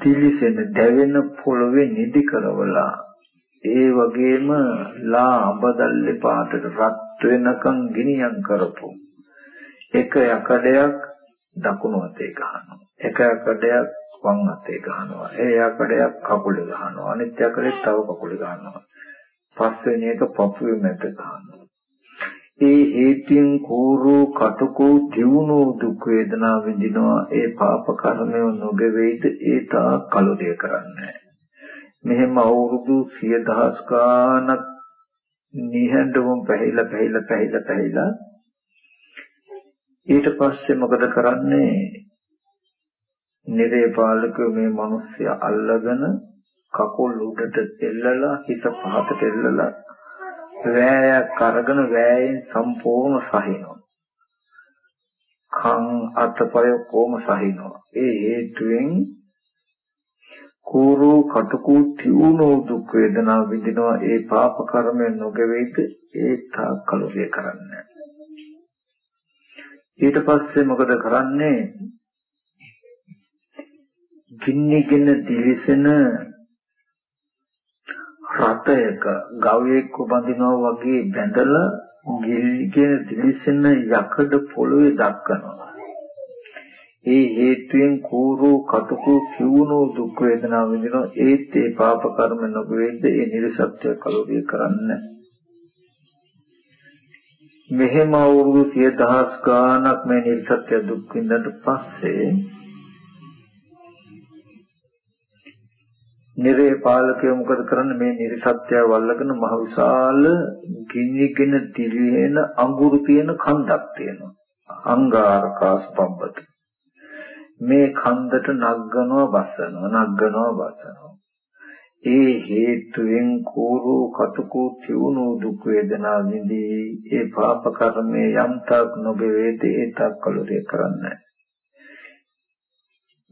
තිලිසෙන දැවෙන පොළවේ නිදි කරවලා ඒ වගේම ලා අබදල්ලේ පාටට රත් වෙනකන් ගිනියම් කරපො එක යකඩයක් දකුණු අතේ ගහනවා. එක යකඩයක් වම් අතේ ගහනවා. ඒ යකඩයක් කකුලේ ගහනවා. අනිත් යකඩේ තව කකුලේ ගහනවා. පස්වෙනි එක පපුවේ මැද ගහනවා ඒ හේතුන් කෝරෝ කටකෝ දියුණු දුක් වේදනා විඳිනවා. ඒ පාප කර්මය නොගෙවෙයිද? ඒ තා කලොරිය කරන්නේ මෙහෙම අවුරුදු 10000 ගානක් නිහඬවම පැහිලා පැහිලා පැහිලා පැහිලා ඊට පස්සේ මොකද කරන්නේ? නිරේ පාලකයෝ මේ මිනිස්සු අල්ලගෙන කකුල් උඩට එල්ලලා හිස පහතට එල්ලලා වෑයක් අරගෙන වෑයෙන් සම්පූර්ණ සහිනවා. කන් අතපය කොම සහිනවා. ඒ හේතුවෙන් කෝරු කටකු තියුණු දුක් වේදනා විඳිනවා ඒ පාප කර්මයෙන් නොගෙවෙයිද ඒ තාක් කලුරිය කරන්නේ ඊට පස්සේ මොකද කරන්නේ ගින්නිගෙන දිවිසෙන රතයක ගවයෙක් බඳිනවා වගේ බැඳලා ගිල්ගෙන දිලිසෙන යකඩ පොළවේ දක්වනවා. ඒ හේතුයෙන් කෝරු කටුකු සිවුණු දුක් වේදනා විඳිනවා ඒත් ඒ පාප කර්ම නොගෙයිද ඒ නිර්සත්‍ය කලෝරිය කරන්නේ මෙහෙම අවුරුදු 10000 ගාණක් මේ නිර්සත්‍ය දුක් විඳලා පස්සේ නිරේ පාලකය මොකද කරන්නේ? මේ නිර්සත්‍ය වල්ලගෙන මහ විශාල ගිනිගෙන දිලිහෙන අඟුරු තියෙන කන්දක් තියෙනවා. අංගාරකාස් පබ්බත මේ කන්දට නග්ගනවා බස්සනවා නග්ගනවා බස්සනවා. ඒ හේතුවෙන් කෝරු කටුකු තියුණු දුක් වේදනා විඳී ඒ පාප කර්මයේ යම්තාක් නොබෙවේද ඒ තාක් කලුරිය කරන්නේ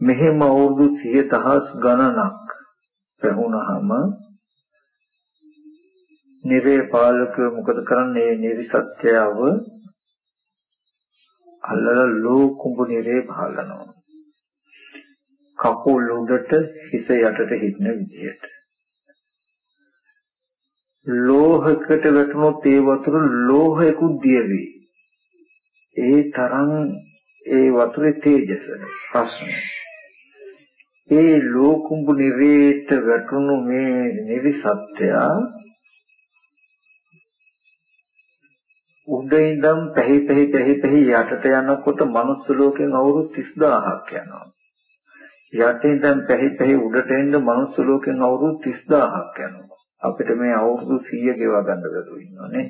මෙහෙම අවුරුදු 10000 ගණනක් පැහුණාම නිරේ පාලක මොකද කරන්නේ? නිරිසත්‍යව අල්ලලා ලෝ කුඹ නිරේ බහලනවා කකුල් උඩට හිස යටට හිටින විදියට ලෝහයකට වැටුණොත් ඒ වතුර ලෝහයකුත් දියවේ. ඒ තරම් ඒ වතුරේ තේජස ප්‍රශ්නේ ඒ ලෝකුඹු නිරේත වැටුණු මේ නිරිසත්‍යය උඩ ඉඳන් පැහි පැහි පැහි පැහි යටට යනකොට මනුස්ස ලෝකෙන් අවුරුදු 30000ක් යනවා. යට ඉඳන් පැහි පැහි උඩට එන්න මනුස්ස ලෝකෙන් අවුරුදු 30000ක් යනවා. අපිට මේ අවුරුදු 100 ගෙවා ගන්න බැරුව ඉන්නෝනේ.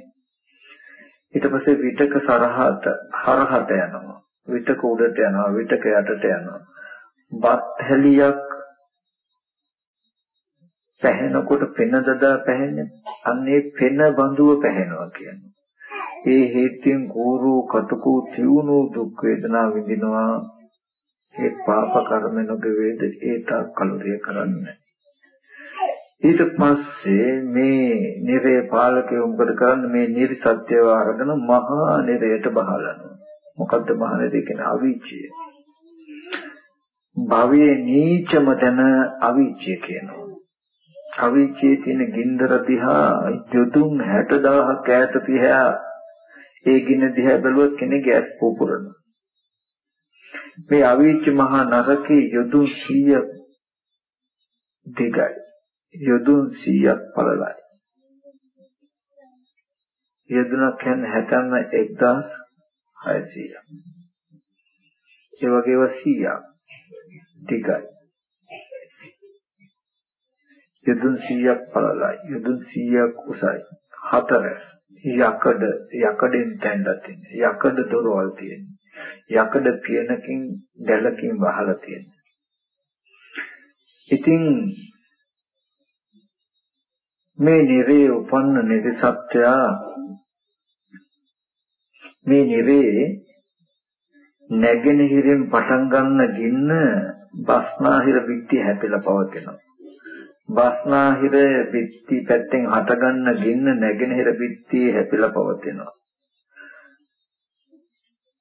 ඊට පස්සේ විතක සරහට හරහට යනවා. විතක උඩට යනවා. විතක යටට යනවා. බත් හැලියක් පැහෙනකොට පෙන දදා පැහෙන්නේ අන්නේ පෙන බඳුව පැහෙනවා කියන්නේ. ඒ හේතුන් කෝරු කටකු තියුණු දුක් වේදනා විඳිනවා ඒ පාප කර්ම නොගෙවේද ඒ තාක් කලුරිය කරන්නේ. ඊට පස්සේ මේ නිරේ පාලකයෝ මොකද කරන්නේ මේ නිර්සත්‍යව අරගෙන මහා නිරයට බහලනවා. මොකද්ද මහා නිරය කියන්නේ අවීචිය. භවයේ නීචම තැන අවීචය කියනවා. අවීචයේ තියෙන ගින්දර දිහා යොදුන් 60000ක් ඈත තියා ඒ ගින්න දිහා බැලුවොත් කෙනෙක් ඇස් පුපුරන. මේ අවීච මහා නරකේ යොදුන් 100 දිගයි. යොදුන් 100ක් පළලයි. යොදුනක් කියන්නේ හැතැම්ම 1600. ඒ වගේව 100ක්. ටිකයි. යදුන් 100ක් පළලයි. යදුන් 100ක් උසයි. හතර යකඩ යකඩෙන් තැන්ලා තියෙන. යකඩ දොරවල් තියෙන. යකඩ පියනකින් දැලකින් වහලා තියෙන. ඉතින් මේ නිරේ උපන්න නිර්සත්‍යා මේ නිරේ නැගෙනහිරෙන් පටන් ගන්න ගින්න බස්නාහිර පිටි හැපිලා පවතිනවා. බස්නාහිර පිටි පැත්තෙන් හටගන්න ගින්න නැගෙනහිර පිටි හැපිලා පවතිනවා.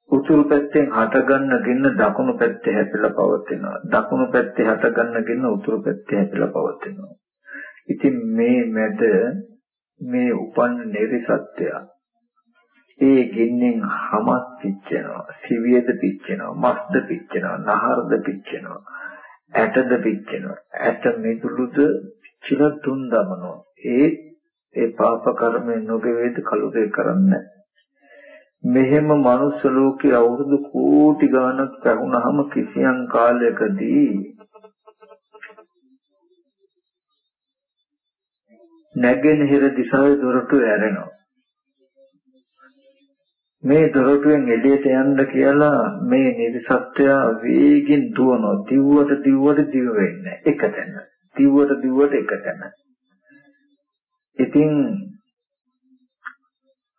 උතුරු පැත්තෙන් හටගන්න ගින්න දකුණු පැත්තේ හැපිලා පවතිනවා. දකුණු පැත්තේ හටගන්න ගින්න උතුරු පැත්තේ හැපිලා පවතිනවා. ඉතින් මේ මැද මේ උපන්න නිර්සත්‍යය ඒ ගින්නෙන් හමස් පිච්චෙනවා, සිවියද පිච්චෙනවා, මස්ද පිච්චෙනවා, නහරද පිච්චෙනවා, ඇටද පිච්චෙනවා. ඇට මිදුළුද පිච්චිලා තුන් දමනවා. ඒ ඒ පාප කර්මය නොගෙවේද කලුරේ කරන්නේ මෙහෙම මනුස්ස ලෝකේ අවුරුදු කෝටි ගාණක් පැවුනහම කිසියම් කාලයකදී නැගෙනහිර දිශාවේ දොරටු ඇරෙනවා. මේ දොරටුවෙන් එළියට යන්න කියලා මේ නිර්සත්‍ය වේගින් දුවනවා. දිව්වට දිව්වට දිව වෙන්නේ එක තැන. දිව්වට දිව්වට එක තැන. ඉතින්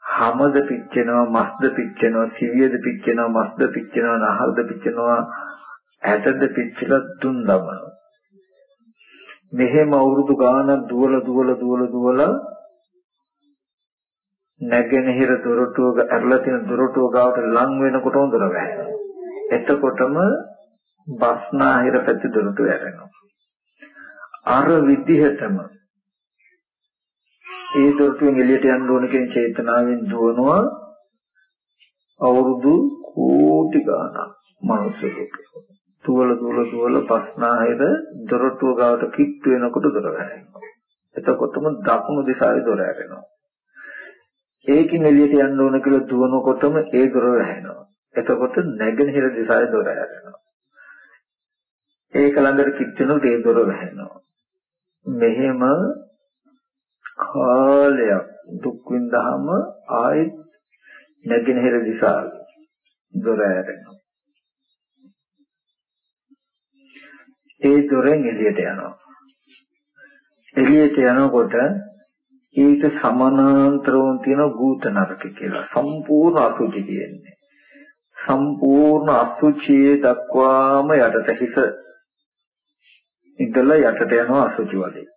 හමද පිච්චෙනවා මස්ද පිච්චෙනවා සිවියද පිච්චෙනවා මස්ද පිච්චෙනවා නහරද පිච්චෙනවා ඇටද පිච්චිලා තුන් දමනවා මෙහෙම අවුරුදු ගානක් දුවල දුවල දුවල දුවල නැගෙනහිර දොරටුව ඇරලා තියෙන දොරටුව ගාවට ලං වෙනකොට හොඳට වැහෙනවා. එතකොටම බස්නාහිර පැත්තේ දොරටුව ඇරෙනවා. අර විදිහටම ඒ දොරටුවෙන් එළියට යන්න ඕන කියන චේතනාවෙන් දුවනවා අවුරුදු කෝටි ගාණක් මනුස්ස ලෝකේ. තුවල තුවල තුවල පස්නාහිර දොරටුව ගාවට කිට්ටු වෙනකොට දොර වැහෙනවා. එතකොටම දකුණු දිශාවේ දොර ඇරෙනවා. ඒකින් එළියට යන්න ඕන කියලා දුවනකොටම ඒ දොර වැහෙනවා. එතකොට නැගෙනහිර දිශාවේ දොර ඇරෙනවා. ඒක ළඟට කිට්ටුනොත් ඒ දොර වැහෙනවා. මෙහෙම කාලයක් දුක් විඳහම ආයෙත් නැගෙනහිර දිශාවේ දොර ඇරෙනවා. ඒ දොරෙන් එළියට යනවා. එළියට යනකොට ඒක සමානාන්තරව තියෙන භූත නරක කියලා සම්පූර්ණ අසුචි කියන්නේ. සම්පූර්ණ අසුචියේ දක්වාම යටට හිස ඉඳලා යටට යනවා අසුචි වලේ.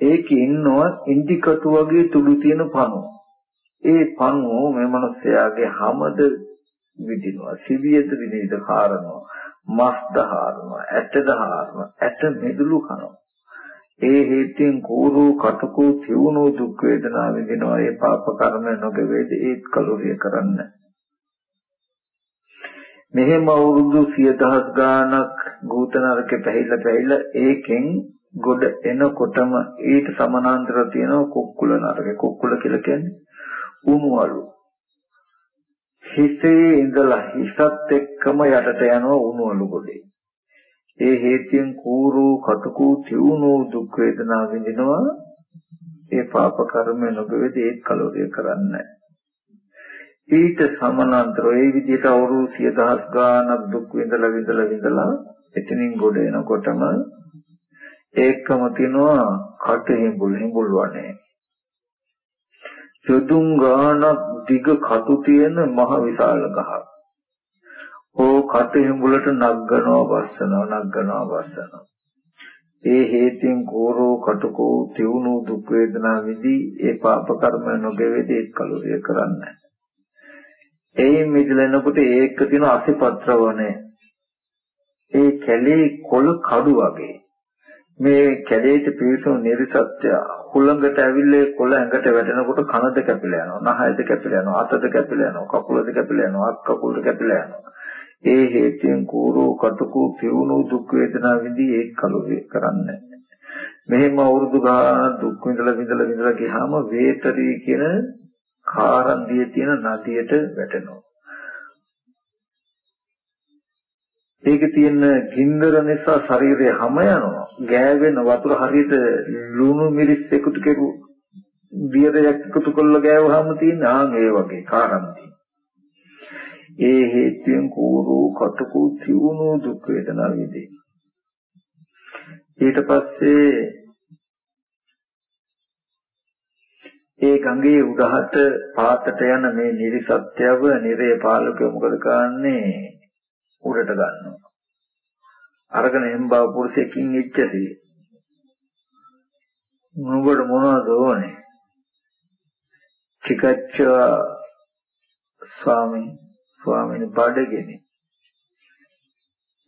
ඒකේ ඉන්නවා ඉන්දිකටු වගේ තුඩු තියෙන පණුව. ඒ පණුව මේ මිනිස්යාගේ හැමද විදිනවා සිවියද විනිවිද කාරනවා මස් දහාරනවා ඇට දහාරනවා ඇට මෙදුළු කනවා ඒ හේතුයෙන් කෝරු කටකෝ තියුණු දුක් වේදනා විඳිනවා. ඒ පාප කර්ම නොගෙවේද ඒත් කලුරිය කරන්න. මෙහෙම අවුරුදු 10000 ගාණක් භූත නරකේ පැහිලා පැහිලා ඒකෙන් ගොඩ එනකොටම ඊට සමානාන්තර තියෙන කුක්කුල නරකේ. කුක්කුල කියලා කියන්නේ උණුවලු හිතේ ඉඳලා හිසත් එක්කම යටට යනවා උණුවලු ගොඩේ. ඒ හේතුයෙන් කූරු කටුකු තියුණු දුක් වේදනා විඳිනවා. ඒ පාප කර්ම නොගෙවද ඒත් කලෝරිය කරන්නේ ඊට සමානතර ඒ විදිහට අවුරුදු 10000 ගානක් දුක් විඳලා විඳලා විඳලා එතනින් ගොඩ එනකොටම ඒකම තියනවා කට හිඹුල් හිඹුල් වනේ යොදුන් ගානක් දිග කටු තියෙන මහ විශාල ගහක්. ඕ කටෙහි මුලට නග්ගනවා වස්සනවා නග්ගනවා වස්සනවා. ඒ හේතින් කෝරෝ කටකෝ තියුණු දුක් වේදනා විදි ඒ පාප කර්ම නොගෙවෙද ඒ කලුරිය කරන්නේ. එයින් මිදලෙනකොට ඒක තියෙන අසිපත්‍ර වනේ. ඒ කැලේ කොළ කඩු වගේ. මේ කැලේට පිවිසුණු නිර්සත්‍ය හුළඟට ඇවිල්ලා කොළ ඇඟට වැටෙනකොට කනද කැපිලා යනවා නහයද කැපිලා යනවා අතද කැපිලා යනවා කකුලද කැපිලා යනවා අත් කකුලද කැපිලා යනවා ඒ හේතුයෙන් කෝරෝ කටුකු පිරුණු දුක් වේදනා විඳි ඒ කලුවේ කරන්නේ. මෙහෙම අවුරුදු ගාන දුක් විඳලා විඳලා විඳලා ගියාම වේතරී කියන කාරන්දියේ තියෙන නදියට වැටෙනවා. ඒකේ තියෙන ගින්දර නිසා ශරීරය හැම යනවා. ගෑවෙන වතුර හරියට ලුණු මිරිස් එකතු කෙරු බියරයක් එකතු කරලා ගෑවුවාම තියෙන ආන් ඒ වගේ කාරණා. ඒ හේතුයෙන් කෝරු කටකු තියුණු දුක් වේදනා විඳේ. ඊට පස්සේ ඒ ගඟේ උඩහට පාතට යන මේ නිරිසත්‍යව නිරේ පාලකය මොකද කරන්නේ උඩට ගන්නවා. අරගෙන එම්බා පුරුෂයෙක්ින් ඉච්ඡති. මොනකට මොනවද ඕනේ? චිකච්ච ස්වාමී ස්වාමීන් බඩගිනි.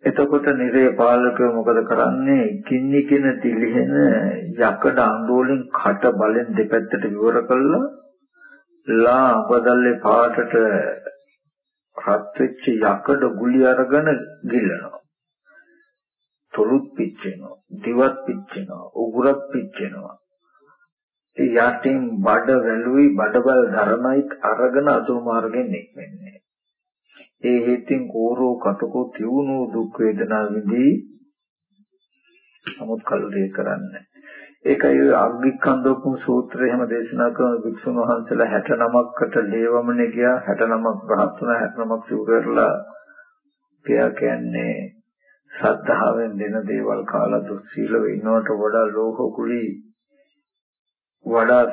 එතකොට නිරේ පාලකව මොකද කරන්නේ? කින්නි කින තිලිහෙන යකඩ අඬෝලින් කට බලෙන් දෙපැත්තට විවර කළා ලා අපදල්ලේ පාටට රත් වෙච්ච යකඩ ගුලි අරගෙන ගිල්ලනවා. තොලුත් පිච්චෙනවා, දිවත් පිච්චෙනවා, උගුරක් පිච්චෙනවා. යටින් බඩ වැලුයි බඩබල් ධර්මයි අරගෙන අතු මාර්ගෙන් නික්මෙන්නේ. ඒ හේතින් කෝරෝ කටකෝ තියුණු දුක් වේදනා විඳී නමුත් කල්ලේ කරන්නේ. ඒකයි අග්ගිකන්දෝපම සූත්‍රය එහෙම දේශනා කරන වික්ෂුන් වහන්සේලා 69කට ලේවමනේ ගියා 69ක් බ්‍රහත් වුණා 69ක් සිව් කරලා පියා කියන්නේ සද්ධාවෙන් දෙන දේවල් කාලා දුස්සීලව ඉන්නවට වඩා ලෝහ කුලී වඩා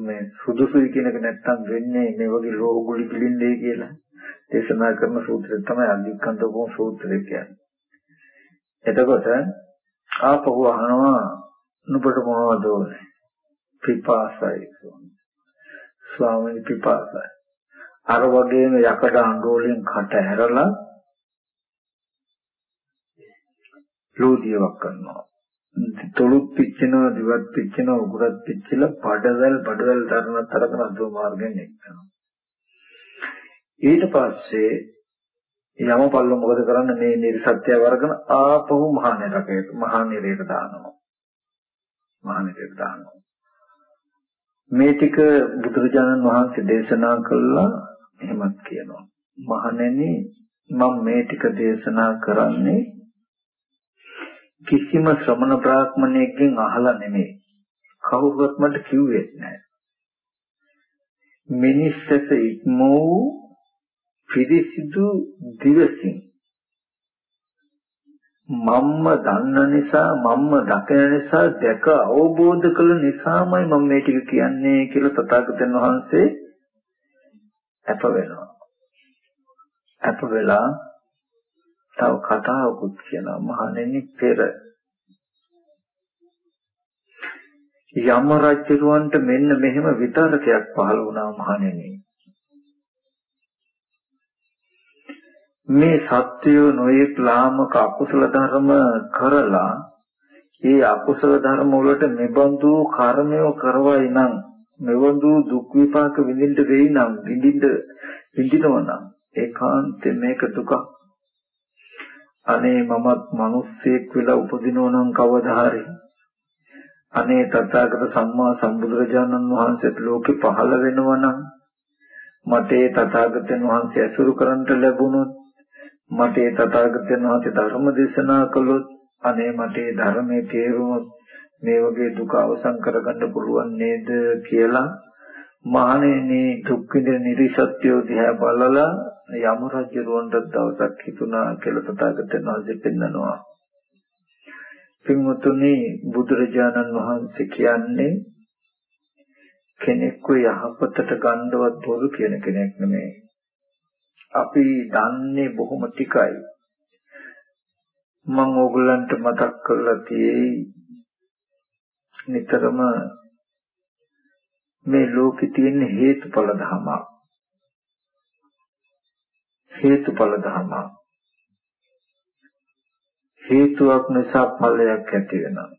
මේ සුදුසුයි කියන එක නැත්තම් වෙන්නේ මේ වගේ ලෝහ කුලී පිළිඳේ කියලා දේශනා කරන සූත්‍රය තමයි අග්ගිකන්දෝපම සූත්‍රය කියන්නේ. එතකොට ආපහු අහනවා නුඹට මොනවද ඕනේ? පිපාසයි ස්වාමීන් පිපාසයි. අර වගේම යකඩ අඬෝලින් කට ඇරලා ලෝදියක් කරනවා. තොළුත් පිච්චෙනවා, දිවත් පිච්චෙනවා, උගුරත් පිච්චිලා බඩවැල් බඩවැල් තරන තරකන අදෝ මාර්ගෙන් එක්කනවා. ඊට පස්සේ යමපල්ල මොකද කරන්නේ මේ නිර්සත්‍ය වර්ගන ආපහු මහා නිරකයට මහා නිරයට දානවා. මහණෙක් දානවා. මේ ටික බුදුරජාණන් වහන්සේ දේශනා කළා එහෙමත් කියනවා. මහණෙනි මම මේ ටික දේශනා කරන්නේ කිසිම ශ්‍රමණ බ්‍රාහ්මණයෙක්ගෙන් අහලා නෙමෙයි. කවුරුත් මට කිව්වෙත් නැහැ. මිනිස්සස ඉක්මෝ පිරිසිදු දිවසින් මම්ම දන්න නිසා මම්ම දකින නිසා දැක අවබෝධ කළ නිසාමයි මම මේ ටික කියන්නේ කියලා තථාගතයන් වහන්සේ අප වෙනවා. අප වෙලා තව කතාවකුත් කියනවා මහණෙනි පෙර යම රජුවන්ට මෙන්න මෙහෙම විතරකයක් පහළ වුණා මහණෙනි. මේ සත්‍යය නොයෙක් ලාමක අකුසල ධර්ම කරලා ඒ අකුසල ධර්ම වලට මෙබඳු කර්මය කරවයි නම් මෙබඳු දුක් විපාක විඳින්න වෙයි නම් විඳින්න විඳිනවා නම් ඒකාන්තයෙන් මේක දුක. අනේ මමත් මිනිස්සෙක් වෙලා උපදිනෝ නම් කවදා හරි අනේ තථාගත සම්මා සම්බුදුරජාණන් වහන්සේත් ලෝකේ පහළ වෙනවා නම් මට ඒ තථාගතයන් වහන්සේ ඇසුරු කරන්ට ලැබුණොත් මට ඒ තථාගතයන් වහන්සේ ධර්ම දේශනා කළොත් අනේ මට ඒ ධර්මයේ තේරුමොත් මේ වගේ දුක අවසන් කරගන්න පුළුවන් නේද කියලා මහණෙනි දුක් විඳින නිරිසත්‍යෝ දිහා බලලා යම රජුරවන්ට දවසක් හිතුණා කියලා තථාගතයන් වහන්සේ පෙන්නනවා. පින්වතුනි බුදුරජාණන් වහන්සේ කියන්නේ කෙනෙක්ව යහපතට ගන්නවත් බොරු කියන කෙනෙක් නෙමෙයි. අපි දන්නේ බොහොම ටිකයි. මම ඕගොල්ලන්ට මතක් කරලා තියෙයි නිතරම මේ ලෝකේ තියෙන හේතුඵල ධම හේතුඵල ධම හේතුවක් නිසා ඵලයක් ඇති වෙනවා.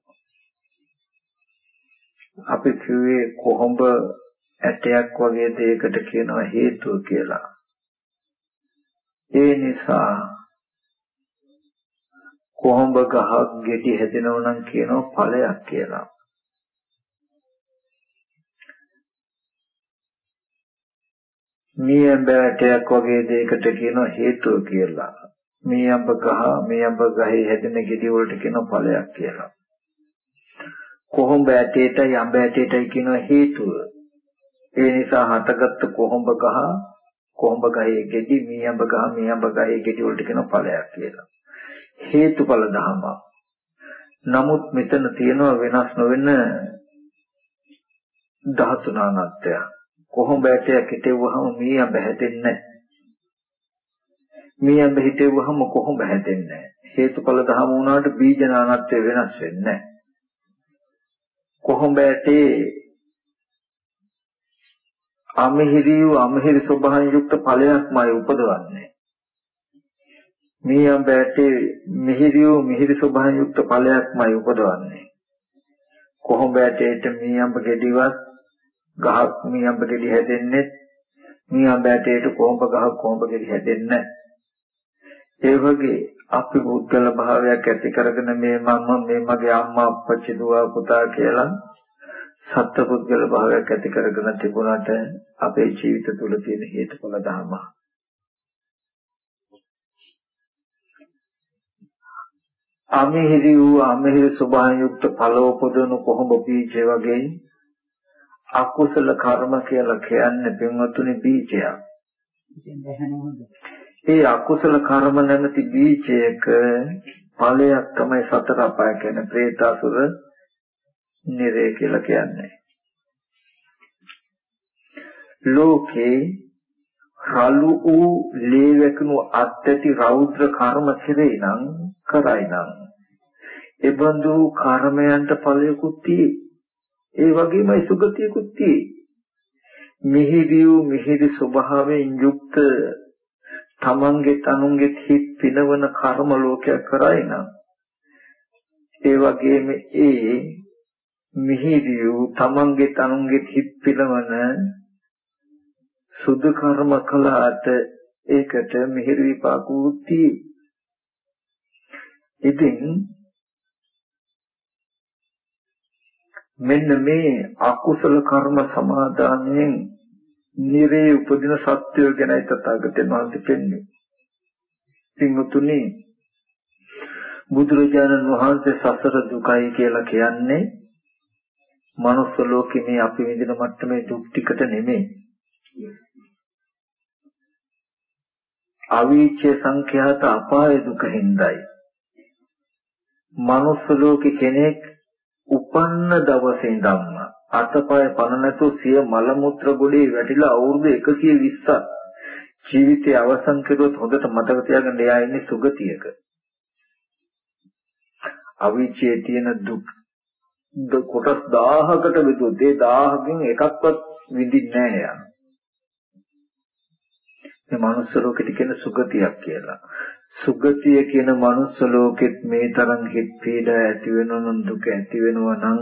අපි කිව්වේ කොහොඹ ඇටයක් වගේ දෙයකට කියනවා හේතුව කියලා. ඒ නිසා කොහොඹ ගහක් ගෙඩි හැදෙනව නම් කියනවා ඵලයක් කියලා. මේ බෑටයක් වගේ දෙයකට කියනවා හේතුව කියලා. මේ අඹ ගහ මේ අඹ ගහේ හැදෙන ගෙඩි වලට කියනවා ඵලයක් කියලා. කොහොඹ ඇටේටයි අඹ ඇටේටයි කියනවා හේතුව. ඒ නිසා හටගත්තු කොහොඹ ගහ කොඹ ගහේ ගෙඩි මේ අඹ ගහ මේ අඹ ගහේ ගෙඩි වලට කියන ඵලයක් කියලා. හේතුඵල ධමයක්. නමුත් මෙතන තියෙනවා වෙනස් නොවෙන ධාතු නානත්වය. කොහොඹ ඇටයක් හිටෙව්වහම මේ අඹ හැදෙන්නේ මේ අඹ හිටෙව්වහම කොහොඹ හැදෙන්නේ හේතුඵල ධම වුණාට බීජ නානත්වය වෙනස් වෙන්නේ කොහොඹ ඇටේ අමහිරි වූ අමහිරි ස්වභාවයෙන් යුක්ත ඵලයක්මයි උපදවන්නේ. මේ අඹටේ මිහිරි වූ මිහිරි ස්වභාවයෙන් යුක්ත ඵලයක්මයි උපදවන්නේ. කොහොඹ ඇටේට මේ අඹ ගෙඩිවත් ගහක් මේ අඹ ගෙඩි හැදෙන්නේ මේ අඹ ඇටේට කොහොඹ ගහක් කොහොඹ ගෙඩි හැදෙන්නේ ඒ වගේ අපි පුද්ගල භාවයක් ඇති කරගෙන මේ මම මේ මගේ අම්මා අප්පච්චි දුව පුතා කියලා සත්පුද්ගල භාවයක් ඇති කරගෙන තිබුණාට අපේ ජීවිත තුළ තියෙන හේතුඵල ධර්ම. අමහිරි වූ අමහිරි ස්වභාවයෙන් යුක්ත ඵලෝපදන කොහොම බීජය වගේ අකුසල කර්ම කියලා කියන්නේ පින්වතුනි බීජයක්. ඒ අකුසල කර්ම නැමැති බීජයක ඵලයක් තමයි සතර අපාය කියන പ്രേතාසුර නිරේ කියලා කියන්නේ. ලෝකේ රළු වූ ලේ වැකුණු අත්‍යති රෞද්‍ර කර්ම කෙරේ නම් කරයි නම් එබඳු කර්මයන්ට ඵලයකුත් tie. ඒ වගේමයි සුගතියකුත් tie. මිහිරි වූ මිහිරි ස්වභාවයෙන් යුක්ත තමන්ගේ තනුන්ගේ හිත් පිනවන කර්ම ලෝකයක් කරයි නම් ඒ වගේම ඒ මිහිරි වූ තමන්ගේ තනුන්ගේ හිත් පිනවන සුදු කර්ම කළාට ඒකට මිහිරි විපාක උත්ති ඉතින් මෙන්න මේ අකුසල කර්ම සමාදානයෙන් නිරේ උපදින සත්‍යය ගැනයි තථාගතයන් වහන්සේ පෙන්වන්නේ. පින්වතුනි බුදුරජාණන් වහන්සේ සසර දුකයි කියලා කියන්නේ මනුස්ස ලෝකේ මේ අපි විඳින මට්ටමේ දුක් ටිකට නෙමෙයි. අවීචේ සංඛ්‍යාත අපාය දුක හින්දායි. මනුස්ස ලෝකේ කෙනෙක් උපන්න දවසේ ඉඳන්ම අතපය පන නැතුව සිය මල මුත්‍ර ගොඩේ වැටිලා අවුරුදු 120ක් ජීවිතය අවසන් කළොත් හොඳට මතක තියාගන්න එයා ඉන්නේ සුගතියක. අවීචයේ තියෙන දුක් කොටස් 1000කට විදුත් ඒ 1000කින් එකක්වත් විඳින්නේ නැහැ යා. මේ මනුස්ස ලෝකෙට කියන සුගතියක් කියලා. සුගතිය කියන මනුස්ස ලෝකෙත් මේ තරම් හිත් පීඩා ඇති වෙනවනම් දුක ඇති වෙනවා නම්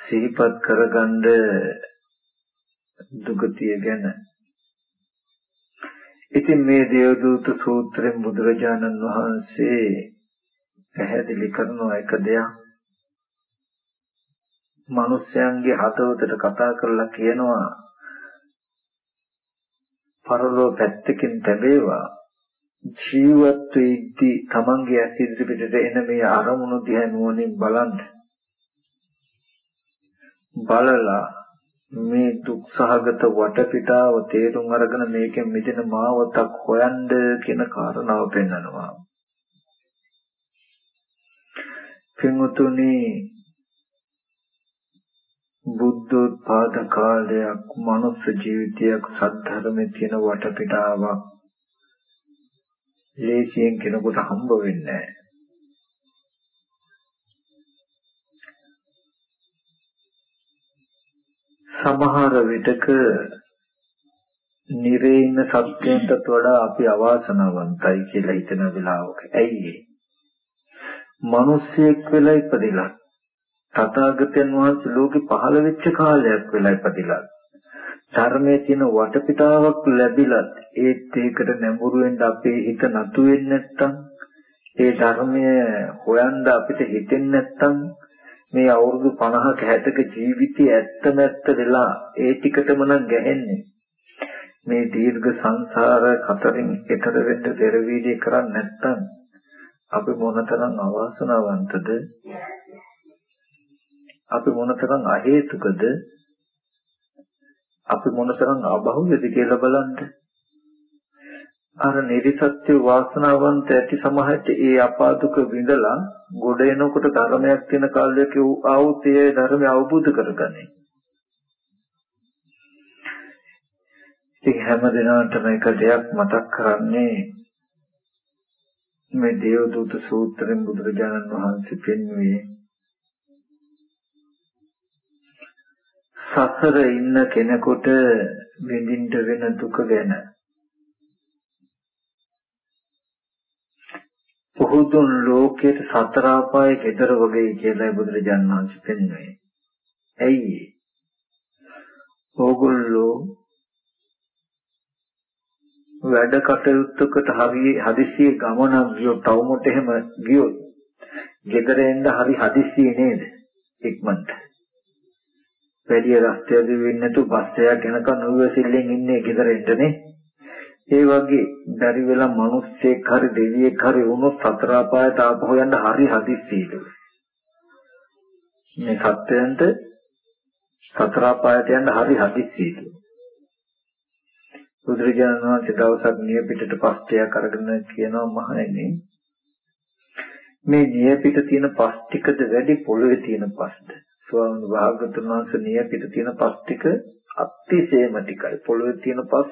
සිහිපත් කරගන්න දුගතිය ගැන. ඉතින් මේ දේවදූත සූත්‍රයෙන් බුදුරජාණන් වහන්සේ පැහැදිලි කරන එක දෙයක් මිනිස්යන්ගේ හදවතට කතා කරලා කියනවා පරලෝ පැත්තකින් තැබේවා. ජීවත් වෙද්දී තමන්ගේ ඇස් ඉදිරිපිටට එන මේ අරමුණු දිහා නුවණින් බලන්න. බලලා මේ දුක්සහගත වටපිටාව තේරුම් අරගෙන මේකෙන් මිදෙන මාවතක් හොයන්න කියන කාරණාව පෙන්වනවා. පින්වතුනි බුද්ධෝත්පාද කාලයක් මනුස්ස ජීවිතයක් සද්ධර්මයේ තියෙන වටපිටාවක් ලේසියෙන් කෙනෙකුට හම්බ වෙන්නේ සමහර විටක නිරේන සත්‍යයන්ටත් වඩා අපි අවාසනාවන්තයි කියලා හිතන වෙලාවක. ඇයි ඒ? මිනිස්සෙක් වෙලා ඉපදිලා තථාගතයන් වහන්සේ ලෝකෙ පහළ වෙච්ච කාලයක් වෙලා ඉපදිලා ධර්මයේ තියෙන වටපිටාවක් ලැබිලත් ඒත් ඒකට නැඹුරු වෙන්න අපේ හිත නතු වෙන්නේ නැත්තම් ඒ ධර්මය හොයන්න අපිට හිතෙන්නේ නැත්තම් මේ අවුරුදු 50ක 60ක ජීවිතය ඇත්ත නැත්ත වෙලා ඒ ටිකටම නම් ගැහෙන්නේ. මේ දීර්ඝ සංසාර කතරින් ඈතර වෙන්න පෙරවීඩිය කරන්නේ නැත්තම් අපි මොනතරම් අවාසනාවන්තද? අපි මොනතරම් අහේතුකද අපි මොනතරම් අබහුවද කියලා බලන්න. අර නිර්සත්‍ය වාසනාවන්ත ඇති සමහරට ඒ අපාදුක විඳලා ගොඩ එනකොට ධර්මයක් තියෙන කාලයක ආවොත් ඒ ධර්මය අවබෝධ කරගන්නේ. ඉතින් හැම දිනකටම එක දෙයක් මතක් කරන්නේ මේ දේවදූත සූත්‍රයෙන් බුදුරජාණන් වහන්සේ පෙන්වුවේ සසර ඉන්න කෙනෙකුට විඳින්න වෙන දුක ගැන පුහුදුන් ලෝකයේ සතර ආපායේ gedara වගේ කියලා බුදුරජාණන් වහන්සේ පෙන්වන්නේ. ඇයි? ඕගොල්ලෝ වැඩ කටයුත්තකට හරි හදිසියෙ ගමනක් ගියොත් තවමොට එහෙම ගියොත් ගෙදර එන්න හරි හදිසියෙ නේද? ඉක්මනට. වැඩි රස්තියදී වෙන්නේ නැතු බස් එකක් යනකම් නොවිසිල්ලෙන් ඉන්නේ ගෙදර එන්නනේ. ඒ වගේ බැරි වෙලා මිනිස්සෙක් හරි දෙවියෙක් හරි වුණොත් සතර අපායට ආපහු යන්න හරි හදිස්සියලු. මේ සත්‍යයන්ට සතර අපායට යන්න හරි හදිස්සියලු. බුදුරජාණන් වහන්සේ දවසක් නියපිටට පස්තියක් අරගෙන කියනවා මහණෙනි මේ නියපිට තියෙන පස් ටිකද වැඩි පොළවේ තියෙන පස්ද? ස්වාමීන් වහන්සේ වහන්සේ නියපිට තියෙන පස් ටික අතිශයම ටිකයි පොළවේ තියෙන පස්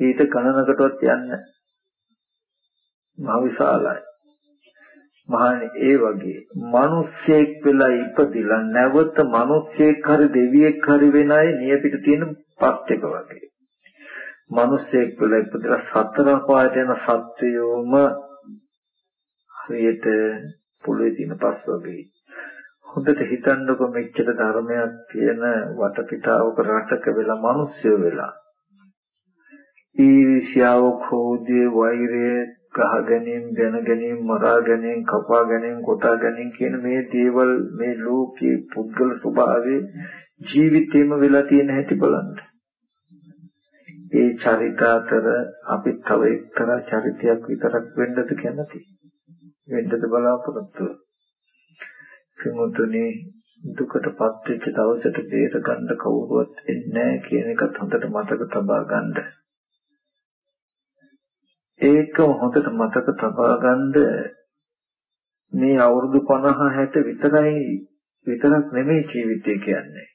ඊට ගණනකටවත් යන්න මහ විශාලයි. මහණනි ඒ වගේ මිනිස්සෙක් වෙලා ඉපදිලා නැවත මිනිස්සෙක් හරි දෙවියෙක් හරි වෙන අය නියපිට තියෙන පස් එක වගේ. මිනිස්සෙක් වෙලා ඉපදලා සතර පායට යන සත්වයෝම හරියට පොළවේ තියෙන පස් වගේ. හොඳට හිතන්නකො මෙච්චර ධර්මයක් තියෙන වටපිටාවක රටක වෙලා මිනිස්සු වෙලා ඊර්ෂ්‍යාව, ක්‍රෝධය, වෛරය, ගහ ගැනීම, දැන ගැනීම, මරා ගැනීම, කපා ගැනීම, කොටා ගැනීම කියන මේ දේවල් මේ ලෝකේ පුද්ගල ස්වභාවයේ ජීවිතේම වෙලා තියෙන හැටි බලන්න. ඒ චරිත අතර අපි තව එක්තරා චරිතයක් විතරක් වෙන්නද කැමති. වෙන්නද බලාපොරොත්තු. කිමුතුනේ දුකටපත් වෙච්ච දවසට බේර ගන්න කවුරුවත් එන්නේ නැහැ කියන එකත් හොඳට මතක තබා ගන්න. ඒක හොඳට මතක තබා ගන්න මේ අවුරුදු 50 60 විතරයි විතරක් නෙමෙයි ජීවිතය කියන්නේ.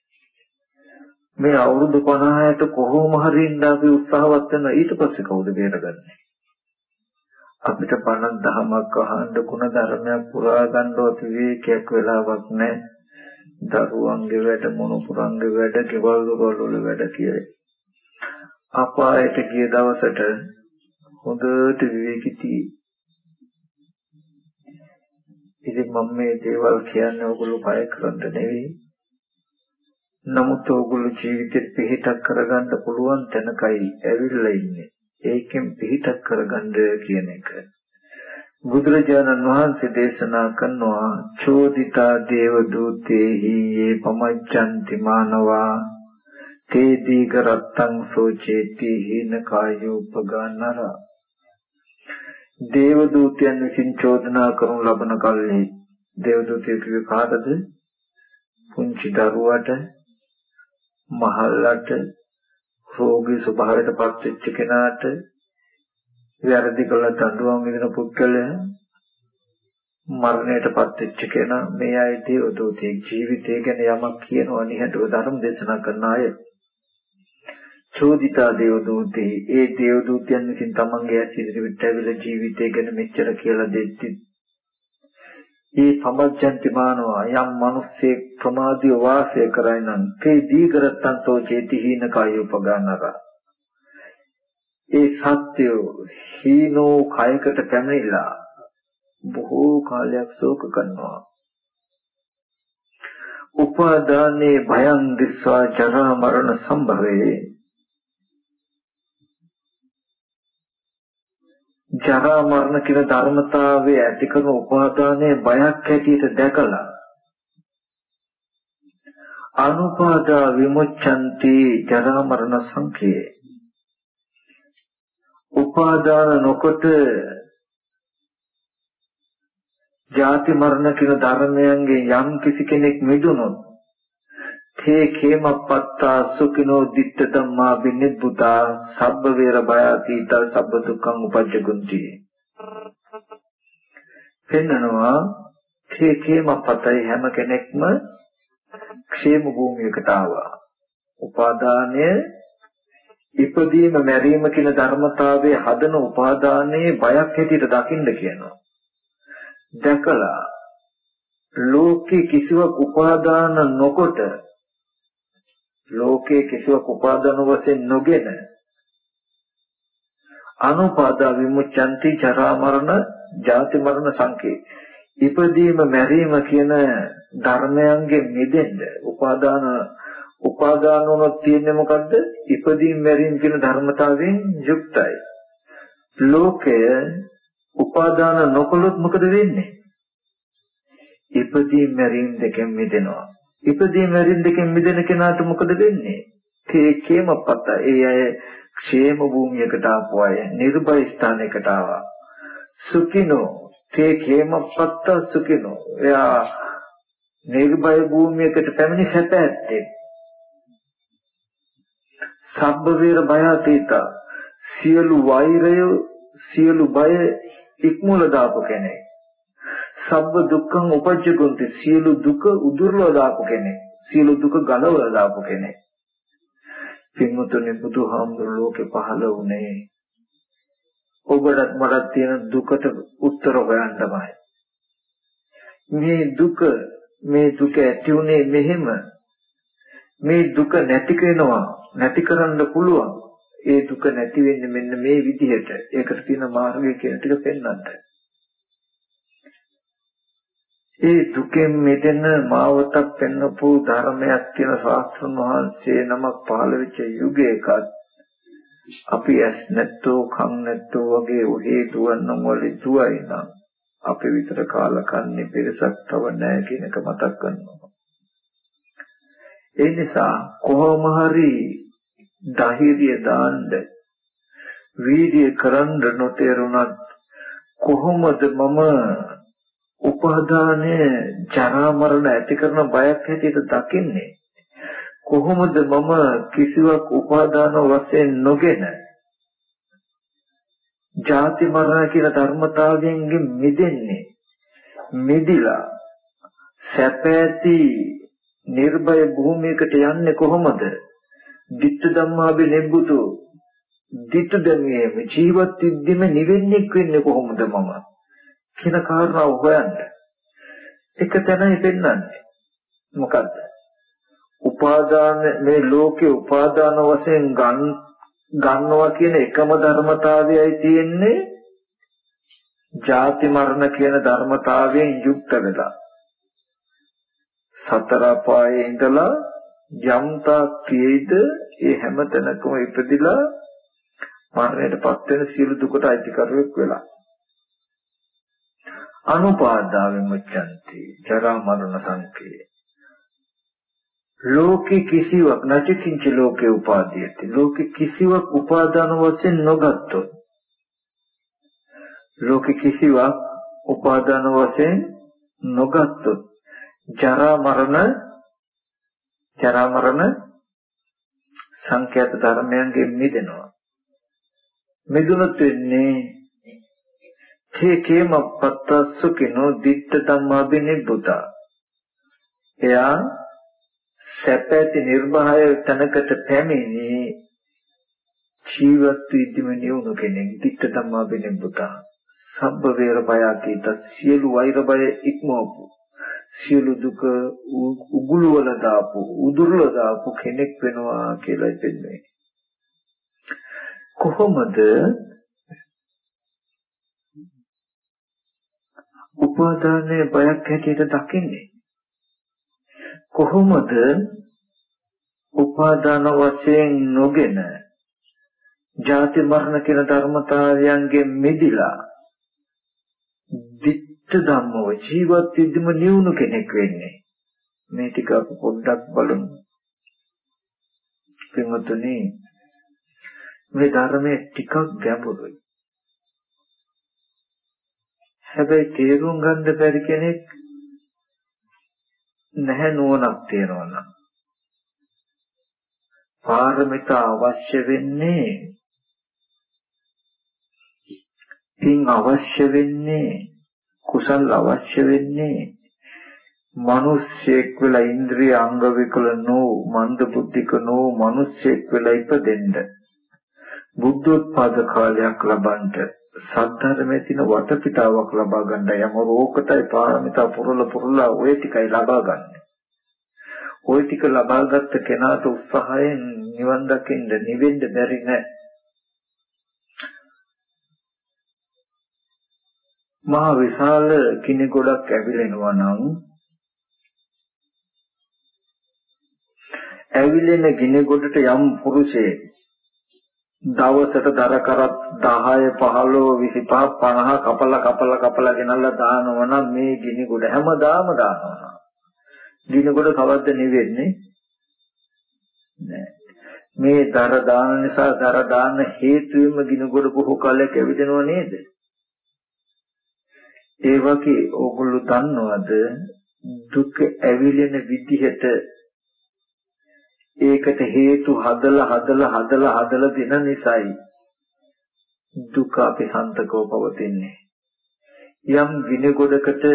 මේ අවුරුදු 50 60 කොහොම හරි ඉඳ අපි උත්සාහවත් වෙන ඊට පස්සේ කවුද බේරගන්නේ? අපිට පණක් දහමක් අහන්න ගුණ ධර්මයක් පුරා ගන්නවත් විවේකයක් වෙලාවක් නැහැ. දරුවන්ගේ වැඩ මොනුපුරන්ගේ වැඩ, ගෙවල් දොරවල් වල වැඩ කියලා. අපායට ගිය දවසට හොඳට විවේකී ඉතින් මම මේ දේවල් කියන්නේ ඔයගොල්ලෝ බය කරන්න නෙවෙයි. නමුත් ඔයගොල්ලෝ ජීවිතේ පිහිටක් කරගන්න පුළුවන් තැනකයි ඇවිල්ලා ඉන්නේ. ඒකෙන් පිහිටක් කරගන්න කියන එක. බුදුරජාණන් වහන්සේ දේශනා කරනවා චෝදිතා දේව දූතේහි යේ පමච්ඡන්ති මානවා තේ දීඝ රත්තං සෝචේති හීන කායෝපගානරා දේවදූතයන් විසින් චෝදනා කරනු ලබන කල්හි දේවදූතය කිව්වේ කාටද? පුංචි දරුවට මහල්ලට රෝගී ස්වභාවයට පත් වෙච්ච කෙනාට වැරදි කළ දඬුවම් විඳින පුද්ගලයා මරණයට පත් වෙච්ච කෙනා මේ අය දේවදූතයෙක් ජීවිතය ගැන යමක් කියනවා නිහඬව ධර්ම දේශනා කරන අය. චෝදිතා දේවදූතේ ඒ දේවදූතයන් විසින් තමන්ගේ ඇස් ඉදිරියට ඇවිල්ලා ජීවිතය ගැන මෙච්චර කියලා දෙද්දි ඒ සමජ්ජන්ති මානවා යම් මිනිස්සේ ප්‍රමාදීව වාසය කරයි නම් තේ දීගරත්තන් තෝ චේති හීන කායෝපගානර ඒ සත්‍ය හීනෝ කයකට පැමිණිලා බොහෝ කාලයක් ශෝක කරනවා. උපාදානේ භයං දිස්වා ජරා මරණ සම්භවේ ජරා මරණ කියන ධර්මතාවය ඇති කරන උපාදානයේ බයක් ඇටියට දැකලා අනුපාදා විමුච්ඡanti ජරා මරණ සංඛේ උපාදාන නොකොට ජාති මරණ කියන ධර්මයන්ගේ යම් කිසි කෙනෙක් මිදුනොත් තේ කේමපත්තා සුඛිනෝ ditta ධම්මා විනිබ්බුතා සබ්බ වේර බයාතීත සබ්බ දුක්ඛං උපජ්ජගුන්ති. පෙන්නනවා තේ කේමපතයි හැම කෙනෙක්ම ക്ഷേම භූමියකට ආවා. උපාදානය ඉපදීම මැරීම කියන ධර්මතාවයේ හදන උපාදානයේ බයක් හැටියට දකින්න කියනවා. දැකලා ලෝකේ කිසිවක් උපාදාන නොකොට ලෝකයේ කිසිවක් උපාදාන වශයෙන් නොගෙන අනුපාදා විමුච්ඡanti ජරා මරණ ජාති මරණ සංකේ. ඉපදීම මැරීම කියන ධර්මයන්ගෙන් මිදෙන්න උපාදාන උපාදාන වුණොත් තියෙන්නේ මොකද්ද? ඉපදීම මැරීම කියන ධර්මතාවයෙන් යුක්තයි. ලෝකය උපාදාන නොකළොත් මොකද වෙන්නේ? ඉපදීම මැරීම දෙකෙන් මිදෙනවා. ඉපදීම මැරීම දෙකෙන් මිදෙන කෙනාට මොකද වෙන්නේ? තේකේම පත ඒ අය ക്ഷേම භූමියකට ආපු අය නිර්භය ස්ථානයකට ආවා. සුඛිනෝ. තේ කේමපත්ත සුඛිනෝ. එයා නිර්භය භූමියකට පැමිණි සැප ඇත්තේ. සබ්බ වේර බය අතීත. සියලු වෛරය සියලු බය ඉක්මුල දාපු කෙනෙක්. සබ්බ දුක්ඛං උපජ්ජගොන්ති. සියලු දුක උදුරලා දාපු කෙනෙක්. සියලු දුක ගලවලා දාපු කෙනෙක්. පින්මුතුනි බුදුහාමුදුරුවෝ ලෝකේ පහළ වුණේ ඔබටත් මටත් තියෙන දුකට උත්තර හොයන්න තමයි. මේ දුක මේ දුක ඇති උනේ මෙහෙම. මේ දුක නැති කරනවා නැති කරන්න පුළුවන්. ඒ දුක නැති වෙන්නේ මෙන්න මේ විදිහට. ඒකට තියෙන මාර්ගය කියන ටික පෙන්වන්නට ඒ දුකෙන් මිදෙන මාවතක් පෙන්වපු ධර්මයක් කියන ශාස්ත්‍රඥ වහන්සේ නමක් පහළ වෙච්ච යුගයකත් අපි ඇස් නැත්තෝ කන් නැත්තෝ වගේ ඔහේ දුවන්නම් වලේ දුවයි නම් අපි විතර කාලා කන්නේ පිරසක් තව නැහැ කියන එක මතක් කරනවා. ඒ නිසා කොහොම හරි ධෛර්යය දාන්න වීර්ය කරන්න නොතේරුණත් කොහොමද මම උපාදානය ජරා මරණ ඇති කරන බයක් හැටියට දකින්නේ කොහොමද මම කිසිවක් උපාදාන වශයෙන් නොගෙන ජාති මරණ කියන ධර්මතාවයෙන් මිදෙන්නේ මිදිලා සැපැති නිර්භය භූමියකට යන්නේ කොහොමද? ditta ධම්මාබි නෙබ්බුතු ditta ධම්මයේ ජීවත් විද්දෙම නිවෙන්නේ වෙන්නේ කොහොමද මම? කියන කාරණාව හොයන්න. එක තැනයි පෙන්වන්නේ. මොකද්ද? උපාදාන මේ ලෝකේ උපාදාන වශයෙන් ගන්න ගන්නවා කියන එකම ධර්මතාවයයි තියෙන්නේ ජාති මරණ කියන ධර්මතාවයෙන් යුක්ත වෙලා සතර පායේ ඉඳලා යම්තා කියේද ඒ හැම තැනකම ඉපදිලා මරණයටපත් වෙන සියලු දුකට අයිතිකරුවෙක් වෙලා අනුපාදාවෙ මුච්ඡන්ති ජරා මරණ සංකේ ලෝකේ කිසිවක් නැතිකින්ච ලෝකේ උපාදීයති ලෝකේ කිසිවක් උපාදාන වශයෙන් නොගත්තොත් ලෝකේ කිසිවක් උපාදාන වශයෙන් නොගත්තොත් ජරා මරණ ජරා මරණ සංඛ්‍යාත ධර්මයන්ගෙන් මිදෙනවා. මිදුනොත් වෙන්නේ තේ කේම පත්තස්සු කිනෝ ditta ධම්මා බිනිබ්බුතා එයා සැපැති නිර්භය තනකට පැමිණි ජීවත් වීදිම නියුණු කෙනෙක් ditta ධම්මා බිනිබ්බුතා සබ්බ වේර බය කීත සියලු වෛර බය ඉක්මවපු. සියලු දුක උගුල වල දාපු උදුරල දාපු කෙනෙක් වෙනවා කියලා දෙන්නේ කොහොමද උපාදානයේ බයක් හැටියට දකින්නේ. කොහොමද උපාදාන වශයෙන් නොගෙන ජාති මරණ කියන ධර්මතාවයන්ගෙන් මිදිලා ditta ධම්මව ජීවත් වෙද්දිම නිවුණු කෙනෙක් වෙන්නේ. මේ ටික අපි පොඩ්ඩක් බලමු. පින්වතුනි මේ ධර්මයේ ටිකක් ගැඹුරුයි. හැබැයි තේරුම් ගන්න බැරි කෙනෙක් නැහැ නුවණක් තියනවා නම්. පාරමිතා අවශ්‍ය වෙන්නේ පින් අවශ්‍ය වෙන්නේ කුසල් අවශ්‍ය වෙන්නේ මිනිස්සෙක් වෙලා ඉන්ද්‍රිය අංග විකල නෝ මන්ද බුද්ධික නෝ මිනිස්සෙක් වෙලා ඉපදෙන්න. බුද්ධෝත්පාද කාලයක් ලබන්ට සද්ධර්මයේ තියෙන වටපිටාවක් ලබා ගන්න යම රෝකටයි පාරමිතා පුරල පුරලා ඔය ටිකයි ලබා ගන්න. ওই ටික ලබාගත් කෙනාට උත්සාහයෙන් නිවන් දකින්න නිවෙන්න බැරි නෑ. මහා විශාල කිනි ගොඩක් ඇවිලෙනවා නම් ඇවිලෙන ගිනි ගොඩට යම් පුරුෂයෙක් දවසට දර කරත් 10 15 25 50 කපලා කපලා කපලා ගෙනල්ලා දානවා නම් මේ ගිනි ගොඩ හැමදාම දානවා. ගිනි ගොඩ කවද්ද නෙවෙන්නේ? නෑ. මේ දර දාන නිසා දර දාන හේතුවෙම ගිනි ගොඩ බොහෝ කාලයක් ඇවිදිනව නේද? ඒ වගේ ඕගොල්ලෝ දන්නවද දුක ඇවිලෙන විදිහට ඒකට හේතු හදලා හදලා හදලා හදලා දෙන නිසායි දුක අපි සන්තකව පවතින්නේ. යම් විනගොඩකට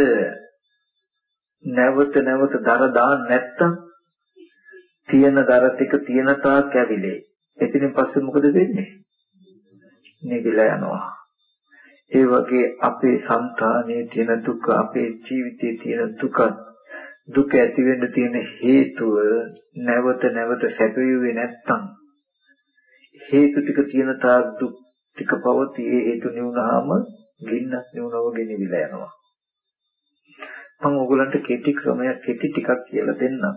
නැවත නැවත දර දාන්න නැත්තම් තියෙන දර ටික තියෙන තාක් ඇවිලේ. එතනින් පස්සේ මොකද වෙන්නේ? නිවිලා යනවා. ඒ වගේ අපේ సంతානයේ තියෙන දුක අපේ ජීවිතයේ තියෙන දුකත් දුක ඇති වෙන්න තියෙන හේතුව නැවත නැවත සැපයුවේ නැත්තම් හේතු ටික තියෙන තාක් දුක් ටික පවතී. ඒ හේතු නිවුනහම ගින්නක් නිවුනව ගෙනිවිලා යනවා. මම ඕගලන්ට කෙටි ක්‍රමයක් කෙටි ටිකක් කියලා දෙන්නම්.